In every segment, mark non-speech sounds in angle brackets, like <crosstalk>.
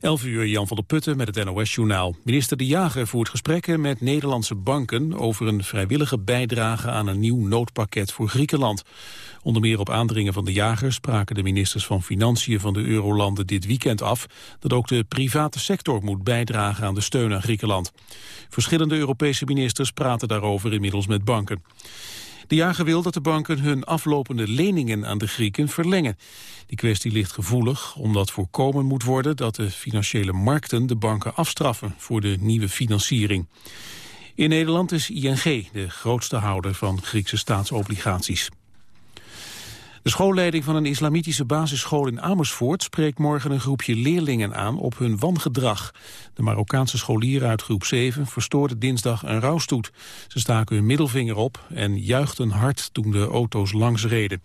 11 uur Jan van der Putten met het NOS-journaal. Minister De Jager voert gesprekken met Nederlandse banken... over een vrijwillige bijdrage aan een nieuw noodpakket voor Griekenland. Onder meer op aandringen van De Jager spraken de ministers van Financiën van de Eurolanden dit weekend af... dat ook de private sector moet bijdragen aan de steun aan Griekenland. Verschillende Europese ministers praten daarover inmiddels met banken. De jager wil dat de banken hun aflopende leningen aan de Grieken verlengen. Die kwestie ligt gevoelig, omdat voorkomen moet worden dat de financiële markten de banken afstraffen voor de nieuwe financiering. In Nederland is ING de grootste houder van Griekse staatsobligaties. De schoolleiding van een islamitische basisschool in Amersfoort spreekt morgen een groepje leerlingen aan op hun wangedrag. De Marokkaanse scholieren uit groep 7 verstoorden dinsdag een rouwstoet. Ze staken hun middelvinger op en juichten hard toen de auto's langs reden.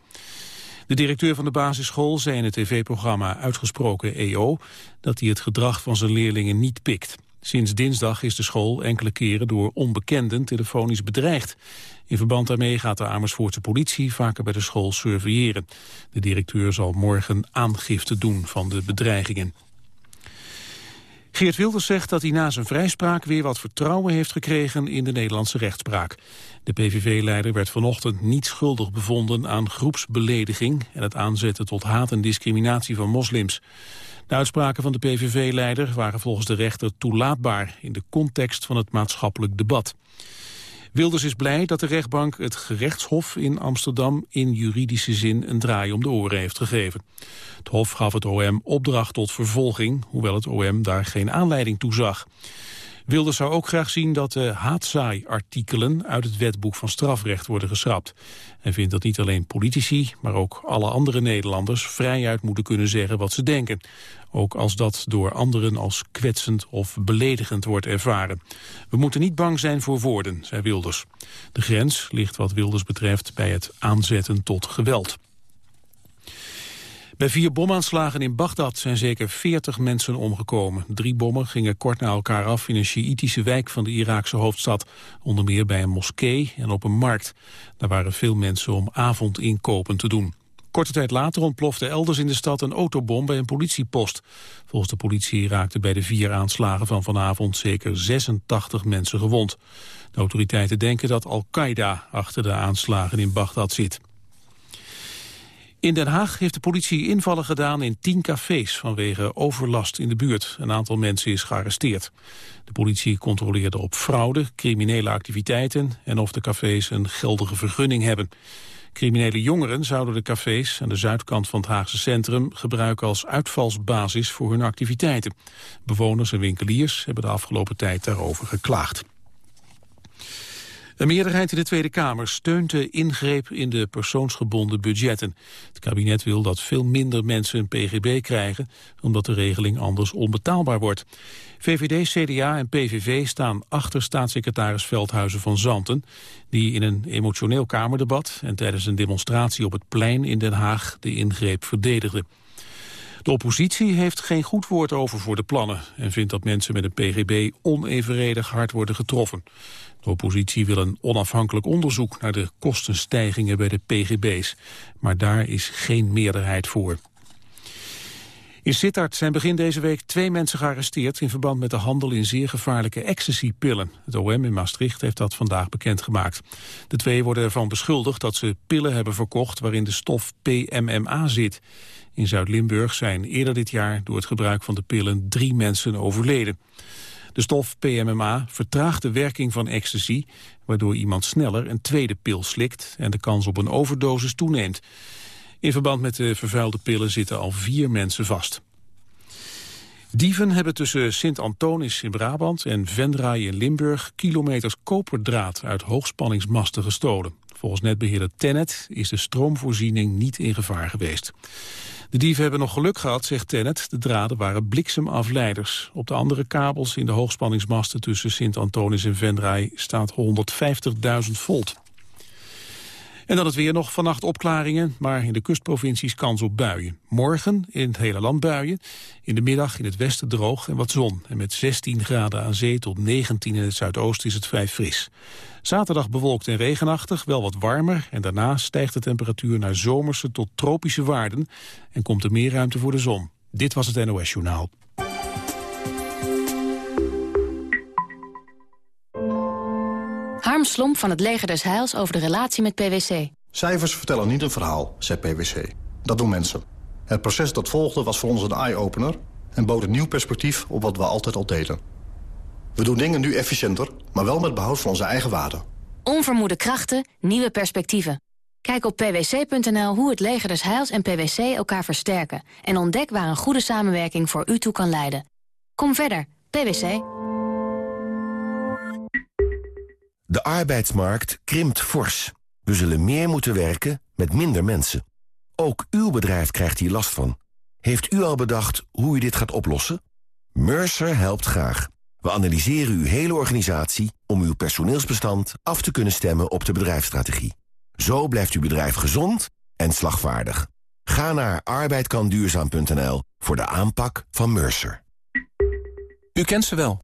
De directeur van de basisschool zei in het tv-programma Uitgesproken EO dat hij het gedrag van zijn leerlingen niet pikt. Sinds dinsdag is de school enkele keren door onbekenden telefonisch bedreigd. In verband daarmee gaat de Amersfoortse politie vaker bij de school surveilleren. De directeur zal morgen aangifte doen van de bedreigingen. Geert Wilders zegt dat hij na zijn vrijspraak weer wat vertrouwen heeft gekregen in de Nederlandse rechtspraak. De PVV-leider werd vanochtend niet schuldig bevonden aan groepsbelediging en het aanzetten tot haat en discriminatie van moslims. De uitspraken van de PVV-leider waren volgens de rechter toelaatbaar in de context van het maatschappelijk debat. Wilders is blij dat de rechtbank het gerechtshof in Amsterdam in juridische zin een draai om de oren heeft gegeven. Het hof gaf het OM opdracht tot vervolging, hoewel het OM daar geen aanleiding toe zag. Wilders zou ook graag zien dat de haatzaai-artikelen uit het wetboek van strafrecht worden geschrapt. En vindt dat niet alleen politici, maar ook alle andere Nederlanders vrijuit moeten kunnen zeggen wat ze denken. Ook als dat door anderen als kwetsend of beledigend wordt ervaren. We moeten niet bang zijn voor woorden, zei Wilders. De grens ligt wat Wilders betreft bij het aanzetten tot geweld. Bij vier bomaanslagen in Bagdad zijn zeker 40 mensen omgekomen. Drie bommen gingen kort na elkaar af in een Sjiïtische wijk van de Iraakse hoofdstad. Onder meer bij een moskee en op een markt. Daar waren veel mensen om avondinkopen te doen. Korte tijd later ontplofte elders in de stad een autobom bij een politiepost. Volgens de politie raakten bij de vier aanslagen van vanavond zeker 86 mensen gewond. De autoriteiten denken dat Al-Qaeda achter de aanslagen in Bagdad zit. In Den Haag heeft de politie invallen gedaan in tien cafés vanwege overlast in de buurt. Een aantal mensen is gearresteerd. De politie controleerde op fraude, criminele activiteiten en of de cafés een geldige vergunning hebben. Criminele jongeren zouden de cafés aan de zuidkant van het Haagse centrum gebruiken als uitvalsbasis voor hun activiteiten. Bewoners en winkeliers hebben de afgelopen tijd daarover geklaagd. Een meerderheid in de Tweede Kamer steunt de ingreep in de persoonsgebonden budgetten. Het kabinet wil dat veel minder mensen een pgb krijgen, omdat de regeling anders onbetaalbaar wordt. VVD, CDA en PVV staan achter staatssecretaris Veldhuizen van Zanten, die in een emotioneel Kamerdebat en tijdens een demonstratie op het plein in Den Haag de ingreep verdedigde. De oppositie heeft geen goed woord over voor de plannen en vindt dat mensen met een pgb onevenredig hard worden getroffen. De oppositie wil een onafhankelijk onderzoek naar de kostenstijgingen bij de pgb's. Maar daar is geen meerderheid voor. In Sittard zijn begin deze week twee mensen gearresteerd... in verband met de handel in zeer gevaarlijke ecstasy-pillen. Het OM in Maastricht heeft dat vandaag bekendgemaakt. De twee worden ervan beschuldigd dat ze pillen hebben verkocht... waarin de stof PMMA zit. In Zuid-Limburg zijn eerder dit jaar door het gebruik van de pillen... drie mensen overleden. De stof PMMA vertraagt de werking van ecstasy... waardoor iemand sneller een tweede pil slikt... en de kans op een overdosis toeneemt. In verband met de vervuilde pillen zitten al vier mensen vast. Dieven hebben tussen Sint-Antonis in Brabant en Venray in Limburg... kilometers koperdraad uit hoogspanningsmasten gestolen. Volgens netbeheerder Tennet is de stroomvoorziening niet in gevaar geweest. De dieven hebben nog geluk gehad, zegt Tennet. De draden waren bliksemafleiders. Op de andere kabels in de hoogspanningsmasten tussen Sint-Antonis en Venray staat 150.000 volt. En dan het weer nog vannacht opklaringen, maar in de kustprovincies kans op buien. Morgen in het hele land buien. In de middag in het westen droog en wat zon. En met 16 graden aan zee tot 19 in het zuidoosten is het vrij fris. Zaterdag bewolkt en regenachtig, wel wat warmer. En daarna stijgt de temperatuur naar zomerse tot tropische waarden. En komt er meer ruimte voor de zon. Dit was het NOS Journaal. Slomp van het Leger des Heils over de relatie met PwC. Cijfers vertellen niet een verhaal, zei PwC. Dat doen mensen. Het proces dat volgde was voor ons een eye-opener... en bood een nieuw perspectief op wat we altijd al deden. We doen dingen nu efficiënter, maar wel met behoud van onze eigen waarden. Onvermoede krachten, nieuwe perspectieven. Kijk op pwc.nl hoe het leger des Heils en PwC elkaar versterken... en ontdek waar een goede samenwerking voor u toe kan leiden. Kom verder, PwC. De arbeidsmarkt krimpt fors. We zullen meer moeten werken met minder mensen. Ook uw bedrijf krijgt hier last van. Heeft u al bedacht hoe u dit gaat oplossen? Mercer helpt graag. We analyseren uw hele organisatie om uw personeelsbestand af te kunnen stemmen op de bedrijfsstrategie. Zo blijft uw bedrijf gezond en slagvaardig. Ga naar arbeidkanduurzaam.nl voor de aanpak van Mercer. U kent ze wel.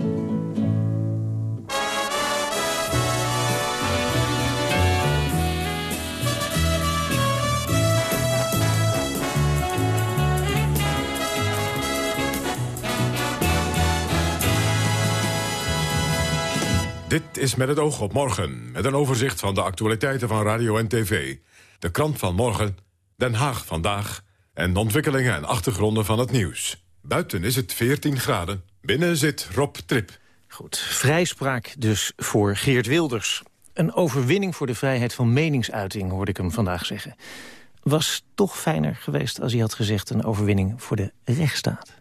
Dit is met het oog op morgen, met een overzicht van de actualiteiten van radio en tv. De krant van morgen, Den Haag vandaag... en de ontwikkelingen en achtergronden van het nieuws. Buiten is het 14 graden, binnen zit Rob Trip. Goed, vrijspraak dus voor Geert Wilders. Een overwinning voor de vrijheid van meningsuiting, hoorde ik hem vandaag zeggen. Was toch fijner geweest als hij had gezegd... een overwinning voor de rechtsstaat.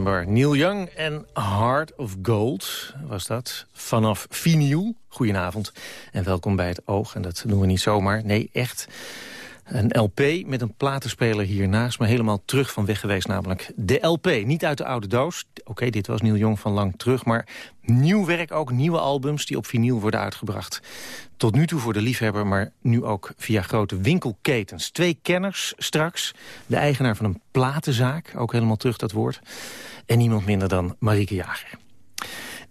Neil Young en Heart of Gold was dat. Vanaf Vinyl. Goedenavond en welkom bij het Oog. En dat doen we niet zomaar. Nee, echt. Een LP met een platenspeler hiernaast, maar helemaal terug van weg geweest. Namelijk de LP, niet uit de oude doos. Oké, dit was Neil Young van lang terug, maar nieuw werk ook. Nieuwe albums die op vinyl worden uitgebracht. Tot nu toe voor de liefhebber, maar nu ook via grote winkelketens. Twee kenners straks. De eigenaar van een platenzaak, ook helemaal terug dat woord. En niemand minder dan Marieke Jager.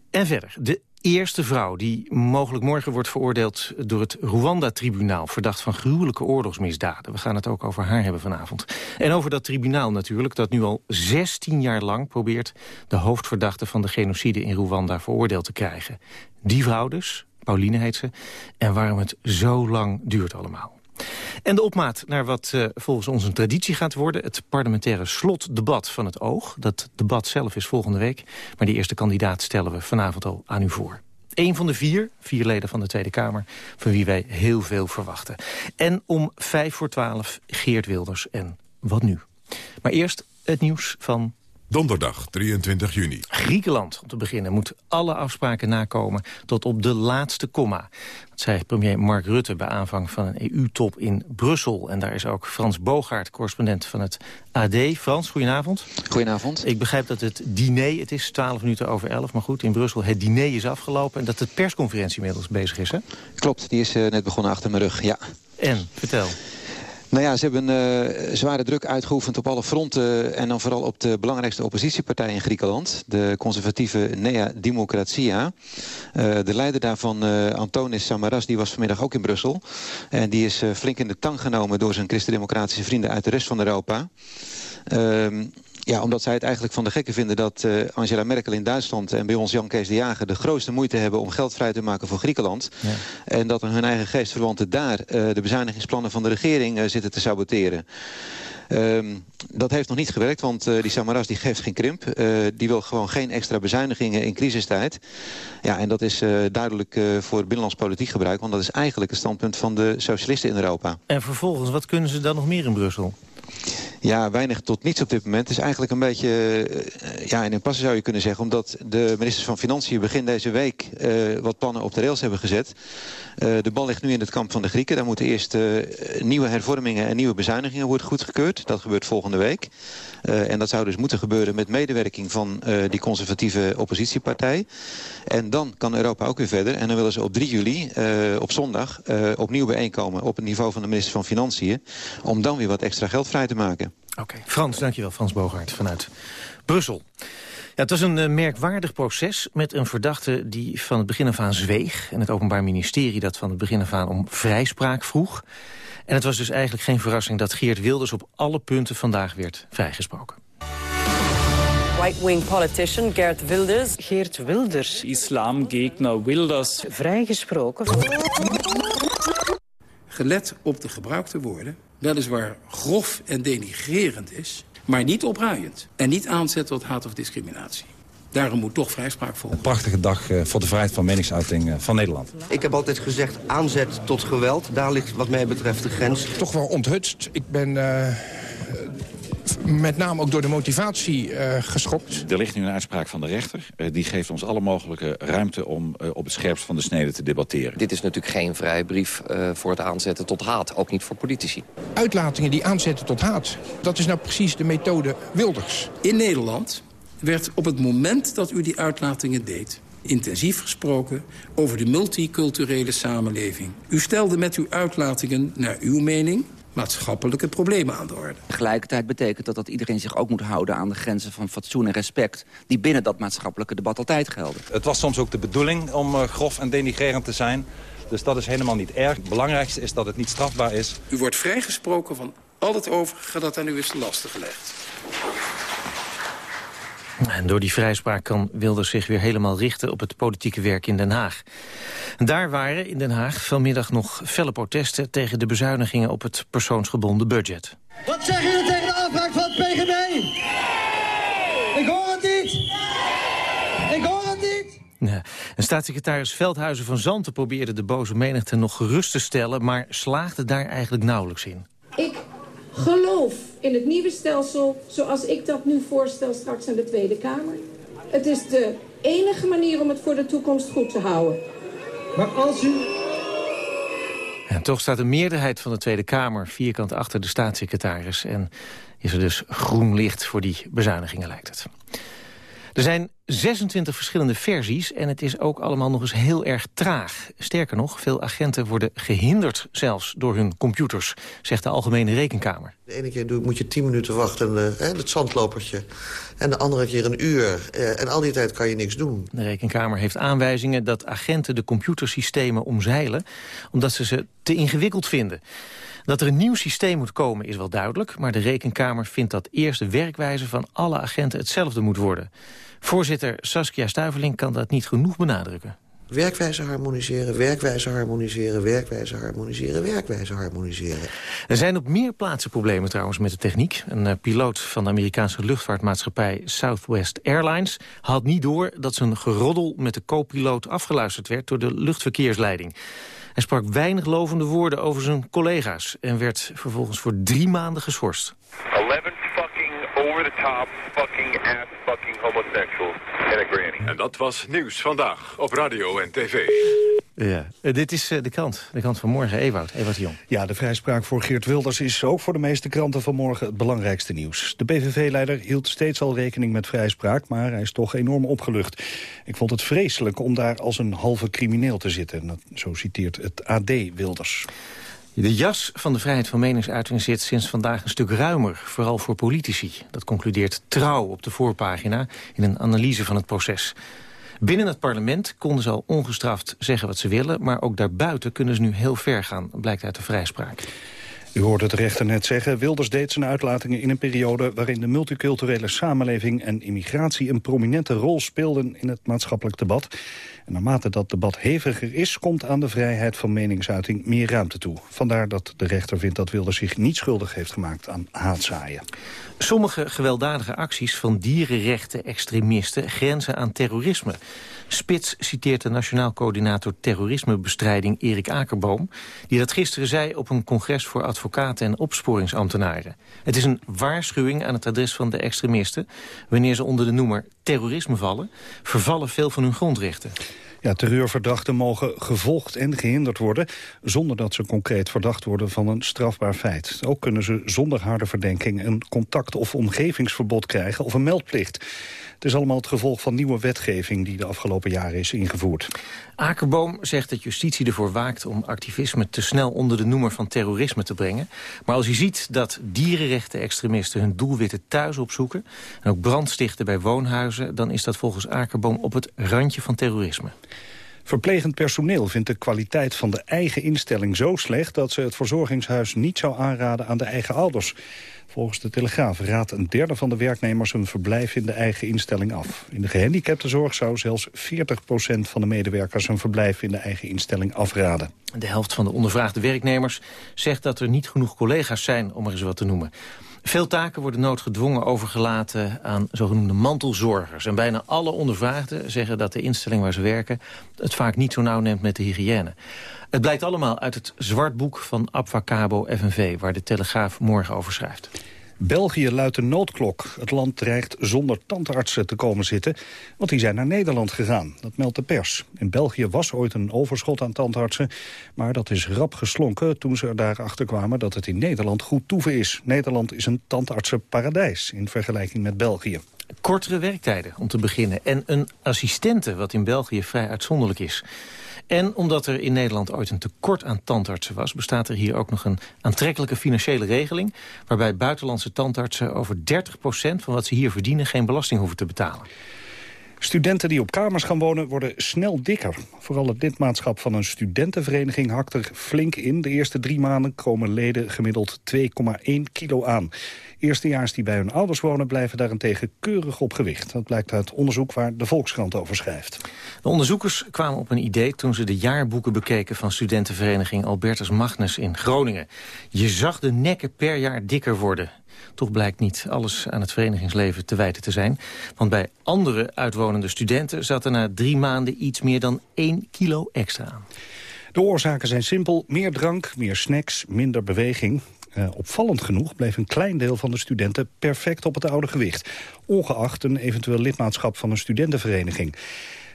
En verder, de eerste vrouw die mogelijk morgen wordt veroordeeld door het Rwanda-tribunaal... verdacht van gruwelijke oorlogsmisdaden. We gaan het ook over haar hebben vanavond. En over dat tribunaal natuurlijk, dat nu al 16 jaar lang probeert... de hoofdverdachte van de genocide in Rwanda veroordeeld te krijgen. Die vrouw dus, Pauline heet ze, en waarom het zo lang duurt allemaal. En de opmaat naar wat uh, volgens ons een traditie gaat worden... het parlementaire slotdebat van het Oog. Dat debat zelf is volgende week. Maar die eerste kandidaat stellen we vanavond al aan u voor. Eén van de vier, vier leden van de Tweede Kamer... van wie wij heel veel verwachten. En om vijf voor twaalf Geert Wilders en wat nu? Maar eerst het nieuws van Donderdag 23 juni. Griekenland, om te beginnen, moet alle afspraken nakomen tot op de laatste komma. Dat zei premier Mark Rutte bij aanvang van een EU-top in Brussel. En daar is ook Frans Bogaert, correspondent van het AD. Frans, goedenavond. Goedenavond. Ik begrijp dat het diner, het is 12 minuten over 11, maar goed, in Brussel, het diner is afgelopen... en dat de persconferentie inmiddels bezig is, hè? Klopt, die is uh, net begonnen achter mijn rug, ja. En, vertel. Nou ja, ze hebben uh, zware druk uitgeoefend op alle fronten... en dan vooral op de belangrijkste oppositiepartij in Griekenland. De conservatieve Nea Dimokratia. Uh, de leider daarvan, Antonis Samaras, die was vanmiddag ook in Brussel. En die is flink in de tang genomen door zijn christendemocratische vrienden... uit de rest van Europa. Ehm, ja, omdat zij het eigenlijk van de gekken vinden dat uh, Angela Merkel in Duitsland... en bij ons Jan Kees de Jager de grootste moeite hebben om geld vrij te maken voor Griekenland. Ja. En dat hun eigen geestverwanten daar uh, de bezuinigingsplannen van de regering uh, zitten te saboteren. Um, dat heeft nog niet gewerkt, want uh, die Samaras die geeft geen krimp. Uh, die wil gewoon geen extra bezuinigingen in crisistijd. Ja, en dat is uh, duidelijk voor binnenlands politiek gebruik... want dat is eigenlijk het standpunt van de socialisten in Europa. En vervolgens, wat kunnen ze dan nog meer in Brussel? Ja, weinig tot niets op dit moment. Het is eigenlijk een beetje uh, ja, in een passen zou je kunnen zeggen. Omdat de ministers van Financiën begin deze week uh, wat plannen op de rails hebben gezet. Uh, de bal ligt nu in het kamp van de Grieken. Daar moeten eerst nieuwe hervormingen en nieuwe bezuinigingen worden goedgekeurd. Dat gebeurt volgende week. En dat zou dus moeten gebeuren met medewerking van die conservatieve oppositiepartij. En dan kan Europa ook weer verder. En dan willen ze op 3 juli, op zondag, opnieuw bijeenkomen op het niveau van de minister van Financiën. Om dan weer wat extra geld vrij te maken. Oké. Frans, dankjewel. Frans Bogaert vanuit Brussel. Ja, het was een merkwaardig proces met een verdachte die van het begin af aan zweeg... en het Openbaar Ministerie dat van het begin af aan om vrijspraak vroeg. En het was dus eigenlijk geen verrassing dat Geert Wilders op alle punten vandaag werd vrijgesproken. Right-wing politician Geert Wilders. Geert Wilders. Islamgegner Wilders. Vrijgesproken. Gelet op de gebruikte woorden weliswaar grof en denigrerend is... maar niet opruiend en niet aanzet tot haat of discriminatie. Daarom moet toch vrijspraak volgen. Een prachtige dag eh, voor de vrijheid van meningsuiting eh, van Nederland. Ik heb altijd gezegd aanzet tot geweld. Daar ligt wat mij betreft de grens. Toch wel onthutst. Ik ben uh, met name ook door de motivatie uh, geschokt. Er ligt nu een uitspraak van de rechter. Uh, die geeft ons alle mogelijke ruimte om uh, op het scherpst van de snede te debatteren. Dit is natuurlijk geen vrijbrief voor het aanzetten tot haat. Ook niet voor politici. Uitlatingen die aanzetten tot haat. Dat is nou precies de methode Wilders. In Nederland werd op het moment dat u die uitlatingen deed intensief gesproken over de multiculturele samenleving. U stelde met uw uitlatingen naar uw mening maatschappelijke problemen aan de orde. Tegelijkertijd betekent dat dat iedereen zich ook moet houden aan de grenzen van fatsoen en respect... die binnen dat maatschappelijke debat altijd gelden. Het was soms ook de bedoeling om uh, grof en denigrerend te zijn. Dus dat is helemaal niet erg. Het belangrijkste is dat het niet strafbaar is. U wordt vrijgesproken van al het overige dat aan u is te lasten gelegd. En door die vrijspraak kan Wilders zich weer helemaal richten op het politieke werk in Den Haag. Daar waren in Den Haag vanmiddag nog felle protesten tegen de bezuinigingen op het persoonsgebonden budget. Wat zeggen jullie tegen de aanvraag van het PGB? Ik hoor het niet! Ik hoor het niet! Staatssecretaris Veldhuizen van Zanten probeerde de boze menigte nog gerust te stellen... maar slaagde daar eigenlijk nauwelijks in. Ik geloof in het nieuwe stelsel zoals ik dat nu voorstel straks aan de Tweede Kamer. Het is de enige manier om het voor de toekomst goed te houden. Maar als u En toch staat de meerderheid van de Tweede Kamer vierkant achter de staatssecretaris... en is er dus groen licht voor die bezuinigingen, lijkt het. Er zijn 26 verschillende versies en het is ook allemaal nog eens heel erg traag. Sterker nog, veel agenten worden gehinderd zelfs door hun computers, zegt de Algemene Rekenkamer. De ene keer moet je tien minuten wachten, eh, hè, het zandlopertje. En de andere keer een uur. eh, en al die tijd kan je niks doen. De Rekenkamer heeft aanwijzingen dat agenten de computersystemen omzeilen... omdat ze ze te ingewikkeld vinden. Dat er een nieuw systeem moet komen is wel duidelijk... maar de Rekenkamer vindt dat eerst de werkwijze van alle agenten hetzelfde moet worden. Voorzitter Saskia Stuiveling kan dat niet genoeg benadrukken. Werkwijze harmoniseren, werkwijze harmoniseren, werkwijze harmoniseren, werkwijze harmoniseren. Er zijn op meer plaatsen problemen trouwens met de techniek. Een eh, piloot van de Amerikaanse luchtvaartmaatschappij Southwest Airlines... had niet door dat zijn geroddel met de co-piloot afgeluisterd werd... door de luchtverkeersleiding. Hij sprak weinig lovende woorden over zijn collega's... en werd vervolgens voor drie maanden geschorst. 11 fucking over the top fucking ass fucking homosexuals and a granny. En dat was Nieuws Vandaag op radio en tv. Ja. Eh, dit is eh, de krant, de krant van morgen. Ewout, Ewout de Jong. Ja, de vrijspraak voor Geert Wilders is ook voor de meeste kranten vanmorgen het belangrijkste nieuws. De PVV-leider hield steeds al rekening met vrijspraak, maar hij is toch enorm opgelucht. Ik vond het vreselijk om daar als een halve crimineel te zitten. Dat- Zo citeert het AD Wilders. De jas van de vrijheid van meningsuiting zit sinds vandaag een stuk ruimer, vooral voor politici. Dat concludeert Trouw op de voorpagina in een analyse van het proces. Binnen het parlement konden ze al ongestraft zeggen wat ze willen... maar ook daarbuiten kunnen ze nu heel ver gaan, blijkt uit de vrijspraak. U hoorde het rechter net zeggen, Wilders deed zijn uitlatingen in een periode waarin de multiculturele samenleving en immigratie een prominente rol speelden in het maatschappelijk debat. En naarmate dat debat heviger is, komt aan de vrijheid van meningsuiting meer ruimte toe. Vandaar dat de rechter vindt dat Wilders zich niet schuldig heeft gemaakt aan haatzaaien. Sommige gewelddadige acties van dierenrechten-extremisten grenzen aan terrorisme. Spits citeert de Nationaal Coördinator Terrorismebestrijding Erik Akerboom... die dat gisteren zei op een congres voor advocaten en opsporingsambtenaren. Het is een waarschuwing aan het adres van de extremisten. Wanneer ze onder de noemer terrorisme vallen... vervallen veel van hun grondrechten. Ja, terreurverdachten mogen gevolgd en gehinderd worden... zonder dat ze concreet verdacht worden van een strafbaar feit. Ook kunnen ze zonder harde verdenking een contact- of omgevingsverbod krijgen... of een meldplicht. Het is allemaal het gevolg van nieuwe wetgeving... die de afgelopen jaren is ingevoerd. Akerboom zegt dat justitie ervoor waakt om activisme te snel onder de noemer van terrorisme te brengen. Maar als hij ziet dat dierenrechten-extremisten hun doelwitten thuis opzoeken... en ook brand stichten bij woonhuizen... dan is dat volgens Akerboom op het randje van terrorisme. Verplegend personeel vindt de kwaliteit van de eigen instelling zo slecht... dat ze het verzorgingshuis niet zou aanraden aan de eigen ouders. Volgens de Telegraaf raadt een derde van de werknemers... een verblijf in de eigen instelling af. In de gehandicaptenzorg zou zelfs 40% van de medewerkers... een verblijf in de eigen instelling afraden. De helft van de ondervraagde werknemers zegt dat er niet genoeg collega's zijn... om er eens wat te noemen. Veel taken worden noodgedwongen overgelaten aan zogenoemde mantelzorgers. En bijna alle ondervraagden zeggen dat de instelling waar ze werken... het vaak niet zo nauw neemt met de hygiëne. Het blijkt allemaal uit het zwartboek van Abfacabo FNV... waar de Telegraaf morgen over schrijft. België luidt de noodklok. Het land dreigt zonder tandartsen te komen zitten, want die zijn naar Nederland gegaan. Dat meldt de pers. In België was ooit een overschot aan tandartsen, maar dat is rap geslonken toen ze er daarachter kwamen dat het in Nederland goed toeven is. Nederland is een tandartsenparadijs in vergelijking met België. Kortere werktijden om te beginnen. En een assistente, wat in België vrij uitzonderlijk is. En omdat er in Nederland ooit een tekort aan tandartsen was... bestaat er hier ook nog een aantrekkelijke financiële regeling... waarbij buitenlandse tandartsen over 30% van wat ze hier verdienen... geen belasting hoeven te betalen. Studenten die op kamers gaan wonen worden snel dikker. Vooral het lidmaatschap van een studentenvereniging hakt er flink in. De eerste drie maanden komen leden gemiddeld 2,1 kilo aan. Eerstejaars die bij hun ouders wonen blijven daarentegen keurig op gewicht. Dat blijkt uit onderzoek waar de Volkskrant over schrijft. De onderzoekers kwamen op een idee toen ze de jaarboeken bekeken... van studentenvereniging Albertus Magnus in Groningen. Je zag de nekken per jaar dikker worden. Toch blijkt niet alles aan het verenigingsleven te wijten te zijn. Want bij andere uitwonende studenten zat er na drie maanden iets meer dan 1 kilo extra aan. De oorzaken zijn simpel. Meer drank, meer snacks, minder beweging. Uh, opvallend genoeg bleef een klein deel van de studenten perfect op het oude gewicht. Ongeacht een eventueel lidmaatschap van een studentenvereniging.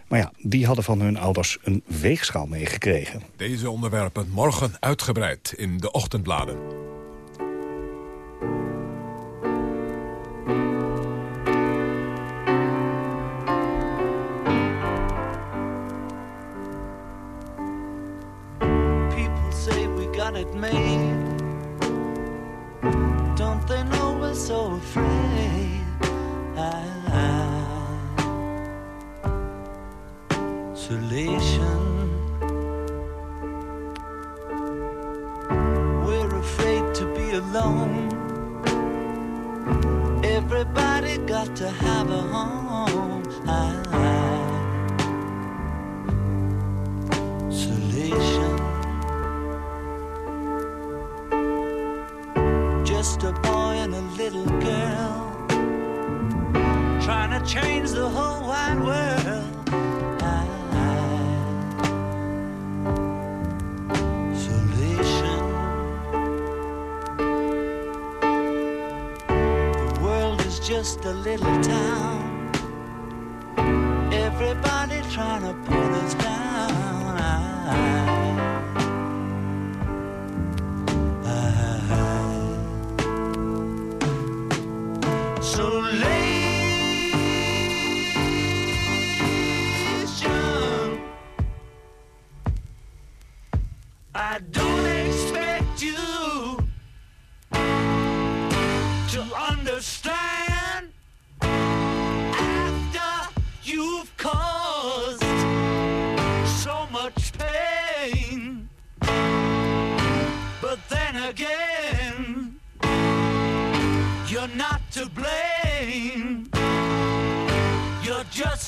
Maar ja, die hadden van hun ouders een weegschaal meegekregen. Deze onderwerpen morgen uitgebreid in de ochtendbladen. Got to have a home. Ah. Isolation. Just a boy and a little girl trying to change the whole wide world. Just a little town. Everybody trying to put us down.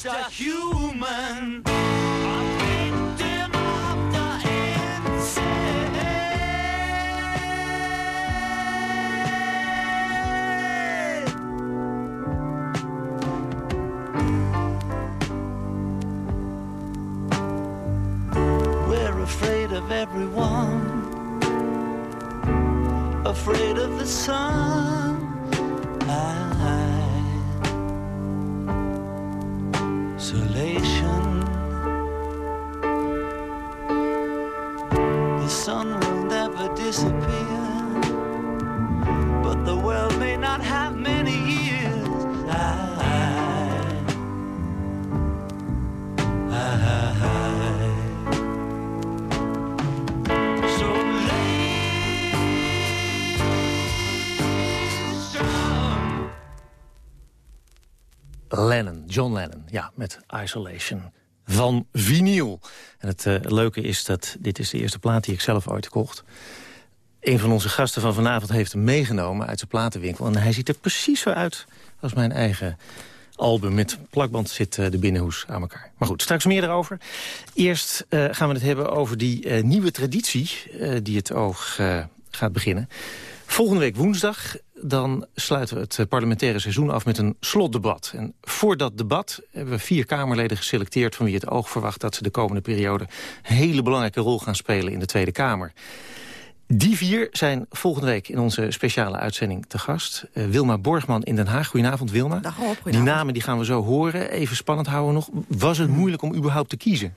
Just a human. Afraid of everyone, afraid of the sun. Sun will never disappear, but the world may not have many years. Isolation. Lennon, John Lennon, ja, met Isolation van vinyl. En het eh, leuke is dat dit is de eerste plaat die ik zelf ooit kocht. Een van onze gasten van vanavond heeft hem meegenomen uit zijn platenwinkel. En hij ziet er precies zo uit als mijn eigen album. Met plakband zit eh, de binnenhoes aan elkaar. Maar goed, straks meer erover. Eerst eh, gaan we het hebben over die nieuwe traditie die het oog gaat beginnen. Volgende week woensdag dan sluiten we het eh, parlementaire seizoen af met een slotdebat. En voor dat debat hebben we vier Kamerleden geselecteerd... van wie het oog verwacht dat ze de komende periode... een hele belangrijke rol gaan spelen in de Tweede Kamer. Die vier zijn volgende week in onze speciale uitzending te gast. Eh, Wilma Borgman in Den Haag. Goedenavond, Wilma. Dag Rob, Die namen die gaan we zo horen. Even spannend houden nog. Was het moeilijk om überhaupt te kiezen?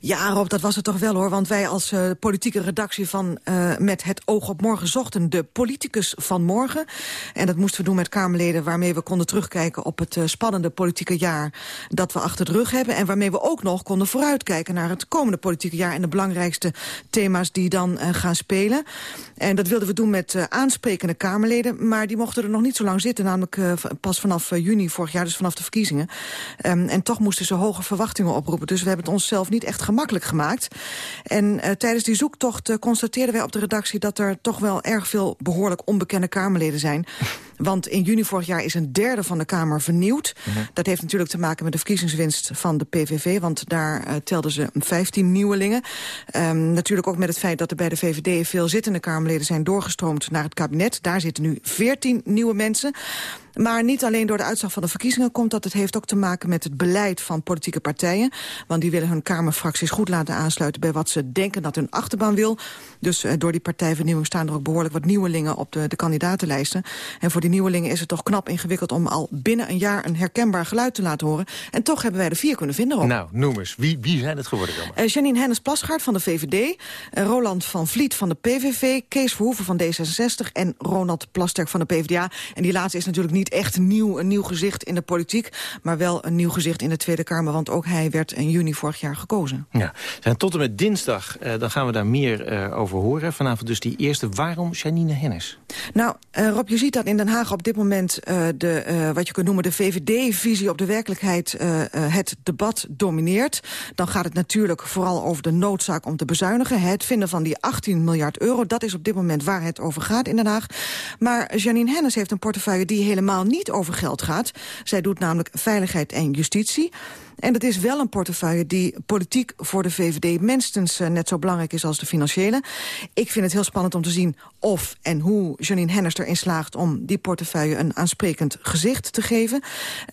Ja, Rob, dat was het toch wel hoor. Want wij als eh, politieke redactie van eh, Met het oog op morgen zochten de politicus van morgen. En dat moesten we doen met Kamerleden waarmee we konden terugkijken op het spannende politieke jaar dat we achter de rug hebben. En waarmee we ook nog konden vooruitkijken naar het komende politieke jaar en de belangrijkste thema's die dan gaan spelen. En dat wilden we doen met eh, aansprekende Kamerleden. Maar die mochten er nog niet zo lang zitten. Namelijk v- pas vanaf eh, juni vorig jaar, dus vanaf de verkiezingen. Ehm, en toch moesten ze hoge verwachtingen oproepen. Dus we hebben het onszelf niet echt gemakkelijk gemaakt. En tijdens die zoektocht constateerden wij op de redactie... dat er toch wel erg veel behoorlijk onbekende Kamerleden zijn. Want in juni vorig jaar is een derde van de Kamer vernieuwd. Mhm. Dat heeft natuurlijk te maken met de verkiezingswinst van de PVV... want daar uh, telden ze 15 nieuwelingen. Um, natuurlijk ook met het feit dat er bij de VVD veel zittende Kamerleden zijn doorgestroomd naar het kabinet. Daar zitten nu 14 nieuwe mensen. Maar niet alleen door de uitslag van de verkiezingen komt dat. Het heeft ook te maken met het beleid van politieke partijen. Want die willen hun Kamerfracties goed laten aansluiten... bij wat ze denken dat hun achterban wil. Dus uh, door die partijvernieuwing staan er ook behoorlijk wat nieuwelingen... op de, de kandidatenlijsten. En voor die nieuwelingen is het toch knap ingewikkeld... om al binnen een jaar een herkenbaar geluid te laten horen. En toch hebben wij er vier kunnen vinden, Rob. Nou, noem eens. Wie, wie zijn het geworden dan? Uh, Janine Hennis-Plasgaard van de VVD. Uh, Roland van Vliet van de PVV. Kees Verhoeven van D66. En Ronald Plasterk van de PvdA. En die laatste is natuurlijk niet echt nieuw, een nieuw gezicht in de politiek... maar wel een nieuw gezicht in de Tweede Kamer... want ook hij werd in juni vorig jaar gekozen. Ja, en tot en met dinsdag uh, dan gaan we daar meer uh, over horen. Vanavond dus die eerste. Waarom Janine Hennis? Nou, uh, Rob, je ziet dat in Den Haag op dit moment... de, wat je kunt noemen de VVD-visie op de werkelijkheid... het debat domineert. Dan gaat het natuurlijk vooral over de noodzaak om te bezuinigen. Het vinden van die 18 miljard euro. Dat is op dit moment waar het over gaat in Den Haag. Maar Janine Hennis heeft een portefeuille die helemaal niet over geld gaat. Zij doet namelijk veiligheid en justitie. En het is wel een portefeuille die politiek voor de VVD minstens uh, net zo belangrijk is als de financiële. Ik vind het heel spannend om te zien of en hoe Janine Hennis erin slaagt om die portefeuille een aansprekend gezicht te geven.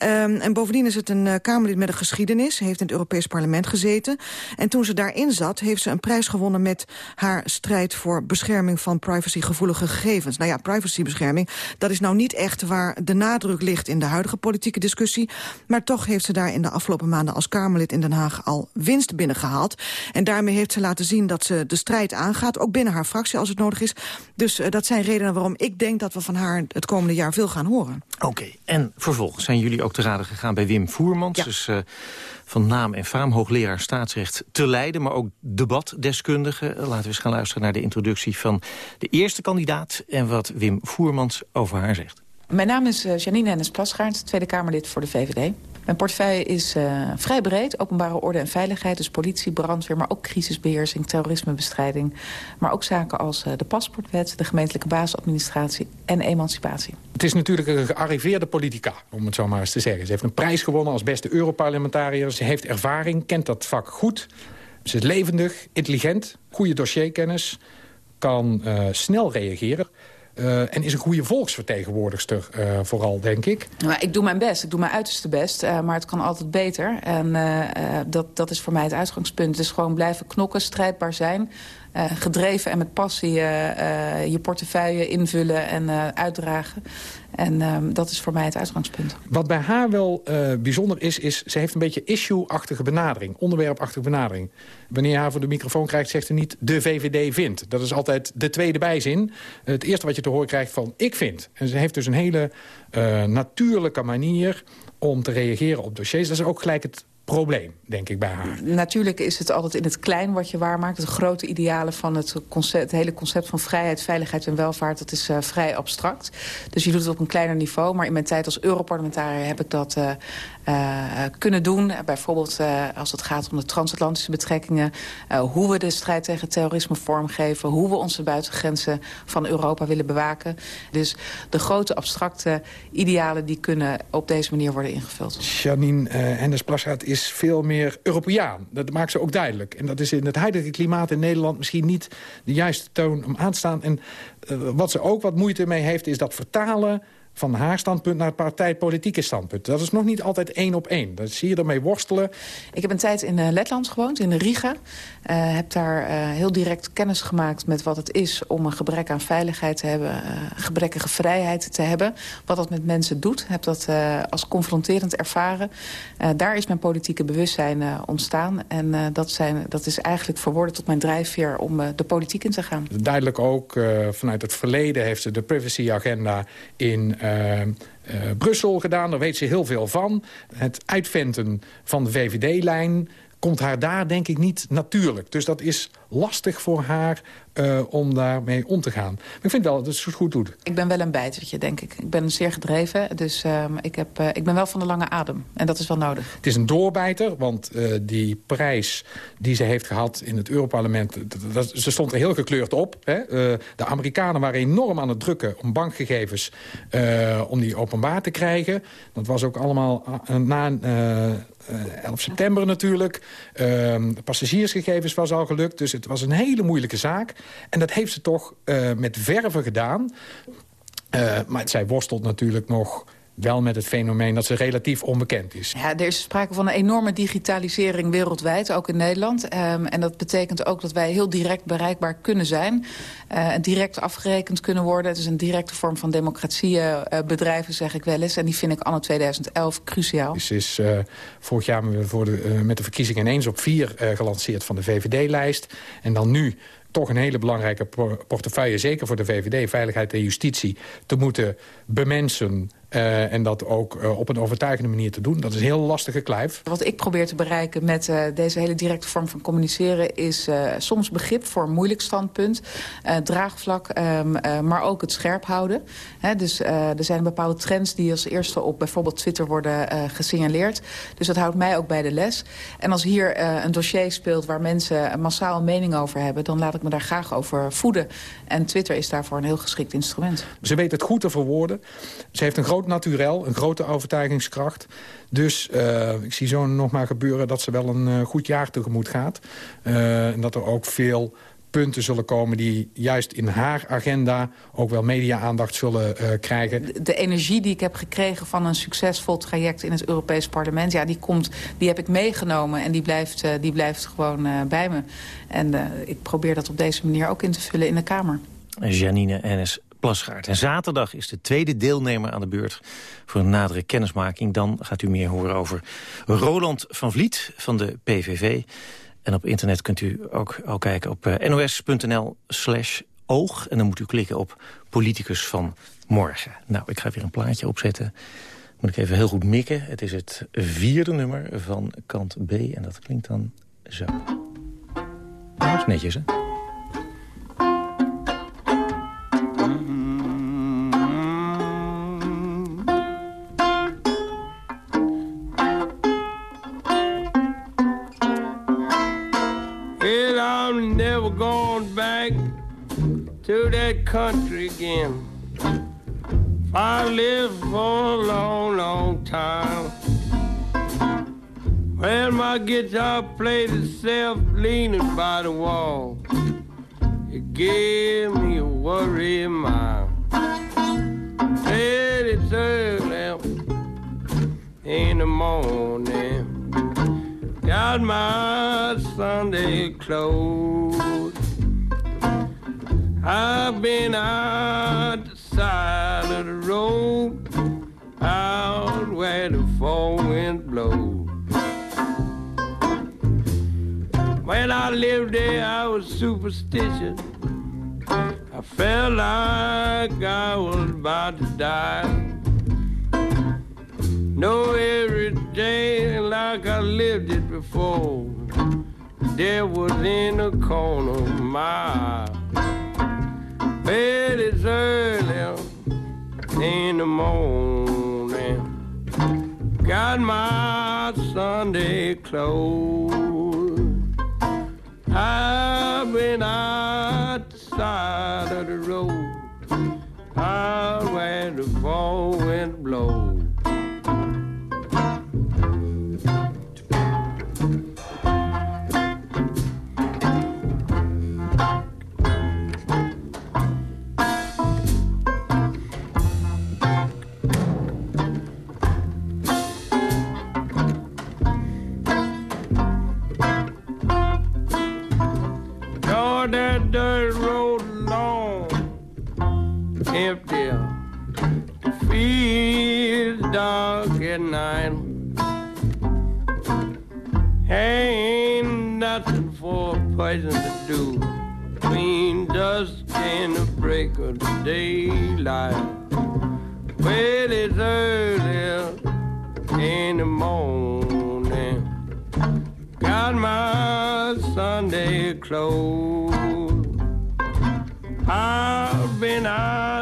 Um, en bovendien is het een uh, Kamerlid met een geschiedenis. Heeft in het Europees Parlement gezeten. En toen ze daarin zat, heeft ze een prijs gewonnen met haar strijd voor bescherming van privacygevoelige gegevens. Nou ja, privacybescherming, dat is nou niet echt waar de nadruk ligt in de huidige politieke discussie. Maar toch heeft ze daar in de afgelopen maanden als Kamerlid in Den Haag al winst binnengehaald. En daarmee heeft ze laten zien dat ze de strijd aangaat, ook binnen haar fractie als het nodig is. Dus uh, dat zijn redenen waarom ik denk dat we van haar het komende jaar veel gaan horen. Oké, okay. en vervolgens zijn jullie ook te raden gegaan bij Wim Voermans. Ja. Dus uh, van naam en faam, hoogleraar staatsrecht te Leiden... maar ook debatdeskundige. Laten we eens gaan luisteren naar de introductie van de eerste kandidaat... en wat Wim Voermans over haar zegt. Mijn naam is uh, Janine Hennis-Plasgaard, Tweede Kamerlid voor de VVD. Mijn portefeuille is uh, vrij breed. Openbare orde en veiligheid, dus politie, brandweer... maar ook crisisbeheersing, terrorismebestrijding. Maar ook zaken als uh, de paspoortwet, de gemeentelijke basisadministratie en emancipatie. Het is natuurlijk een gearriveerde politica, om het zo maar eens te zeggen. Ze heeft een prijs gewonnen als beste Europarlementariër. Ze heeft ervaring, kent dat vak goed. Ze is levendig, intelligent, goede dossierkennis... kan uh, snel reageren... Uh, en is een goede volksvertegenwoordigster, uh, vooral, denk ik. Ik doe mijn best, ik doe mijn uiterste best, uh, maar het kan altijd beter. En dat, dat is voor mij het uitgangspunt. Dus gewoon blijven knokken, strijdbaar zijn... Gedreven en met passie je portefeuille invullen en uitdragen. En um, dat is voor mij het uitgangspunt. Wat bij haar wel bijzonder is, is ze heeft een beetje issue-achtige benadering. Onderwerpachtige benadering. Wanneer je haar voor de microfoon krijgt, zegt ze niet de VVD vindt. Dat is altijd de tweede bijzin. Het eerste wat je te horen krijgt van ik vind. En ze heeft dus een hele natuurlijke manier om te reageren op dossiers. Dat is ook gelijk het probleem, denk ik, bij haar. Natuurlijk is het altijd in het klein wat je waarmaakt. Het grote idealen van het, concept, het hele concept van vrijheid, veiligheid en welvaart... dat is uh, vrij abstract. Dus je doet het op een kleiner niveau. Maar in mijn tijd als Europarlementariër heb ik dat uh, kunnen doen. Bijvoorbeeld uh, als het gaat om de transatlantische betrekkingen. Uh, hoe we de strijd tegen terrorisme vormgeven. Hoe we onze buitengrenzen van Europa willen bewaken. Dus de grote abstracte idealen die kunnen op deze manier worden ingevuld. Janine Hennis-Plasgaard is veel meer Europeaan. Dat maakt ze ook duidelijk. En dat is in het huidige klimaat in Nederland misschien niet de juiste toon om aan te staan. En wat ze ook wat moeite mee heeft is dat vertalen van haar standpunt naar het partijpolitieke standpunt. Dat is nog niet altijd één op één. Dat zie je ermee worstelen. Ik heb een tijd in uh, Letland gewoond, in Riga. Uh, heb daar uh, heel direct kennis gemaakt met wat het is... om een gebrek aan veiligheid te hebben, gebrekkige vrijheid te hebben. Wat dat met mensen doet. Heb dat als confronterend ervaren. daar is mijn politieke bewustzijn ontstaan. En dat, zijn, dat is eigenlijk verworden tot mijn drijfveer om de politiek in te gaan. Duidelijk ook vanuit het verleden heeft ze de privacy-agenda in uh, uh, Brussel gedaan. Daar weet ze heel veel van. Het uitventen van de VVD-lijn komt haar daar denk ik niet natuurlijk. Dus dat is lastig voor haar eh, om daarmee om te gaan. Maar ik vind wel dat het goed doet. Ik ben wel een bijtertje, denk ik. Ik ben zeer gedreven, dus ehm, ik, heb, eh, ik ben wel van de lange adem. En dat is wel nodig. Het is een doorbijter, want eh, die prijs die ze heeft gehad in het Europarlement... ze stond er heel gekleurd op. Hè? De Amerikanen waren enorm aan het drukken om bankgegevens... om die openbaar te krijgen. Dat was ook allemaal na eh, eh, 11 september natuurlijk. Ehm, passagiersgegevens was al gelukt, dus het was een hele moeilijke zaak. En dat heeft ze toch eh, met verve gedaan. Eh, maar zij worstelt natuurlijk nog wel met het fenomeen dat ze relatief onbekend is. Ja, er is sprake van een enorme digitalisering wereldwijd, ook in Nederland. Ehm, en dat betekent ook dat wij heel direct bereikbaar kunnen zijn. eh, direct afgerekend kunnen worden. Het is een directe vorm van democratie, bedrijven, zeg ik wel eens. En die vind ik anno 2011 cruciaal. Ze is vorig jaar voor de, met de verkiezingen ineens op vier gelanceerd van de VVD-lijst. En dan nu toch een hele belangrijke por- portefeuille, zeker voor de VVD, Veiligheid en Justitie, te moeten bemensen eh, en dat ook eh, op een overtuigende manier te doen. Dat is een heel lastige kluif. Wat ik probeer te bereiken met eh, deze hele directe vorm van communiceren... is soms begrip voor een moeilijk standpunt, draagvlak, ehm, eh, maar ook het scherp houden. Hè, dus er zijn bepaalde trends die als eerste op bijvoorbeeld Twitter worden gesignaleerd. Dus dat houdt mij ook bij de les. En als hier een dossier speelt waar mensen massaal een mening over hebben... dan laat ik me daar graag over voeden. En Twitter is daarvoor een heel geschikt instrument. Ze weet het goed te verwoorden. Ze heeft een groot naturel, een grote overtuigingskracht. Dus eh, ik zie zo nog maar gebeuren dat ze wel een eh, goed jaar tegemoet gaat. Eh, en dat er ook veel punten zullen komen die juist in haar agenda ook wel media-aandacht zullen eh, krijgen. De, de energie die ik heb gekregen van een succesvol traject in het Europees Parlement... Ja, die, komt, die heb ik meegenomen en die blijft, eh, die blijft gewoon eh, bij me. En eh, ik probeer dat op deze manier ook in te vullen in de Kamer. Janine Ennis En zaterdag is de tweede deelnemer aan de beurt voor een nadere kennismaking. Dan gaat u meer horen over Roland van Vliet van de PVV. En op internet kunt u ook al kijken op eh, nos.nl slash oog. En dan moet u klikken op politicus van morgen. Nou, ik ga weer een plaatje opzetten. Moet ik even heel goed mikken. Het is het vierde nummer van kant B. En dat klinkt dan zo. Dat is netjes, hè? That country again. I lived for a long, long time. Well, my guitar played itself leaning by the wall. It gave me a worry mind. Said it's early in the morning. Got my Sunday clothes. I've been out the side of the road, out where the four wind blows. When I lived there, I was superstitious. I felt like I was about to die. Know every day like I lived it before. There was in the corner of my. Well, it's early in the morning. Got my Sunday clothes. I've been out the side of the road, out where the fall wind blows. To do between dusk and the break of the daylight. Well, it's early in the morning. Got my Sunday clothes. I've been outside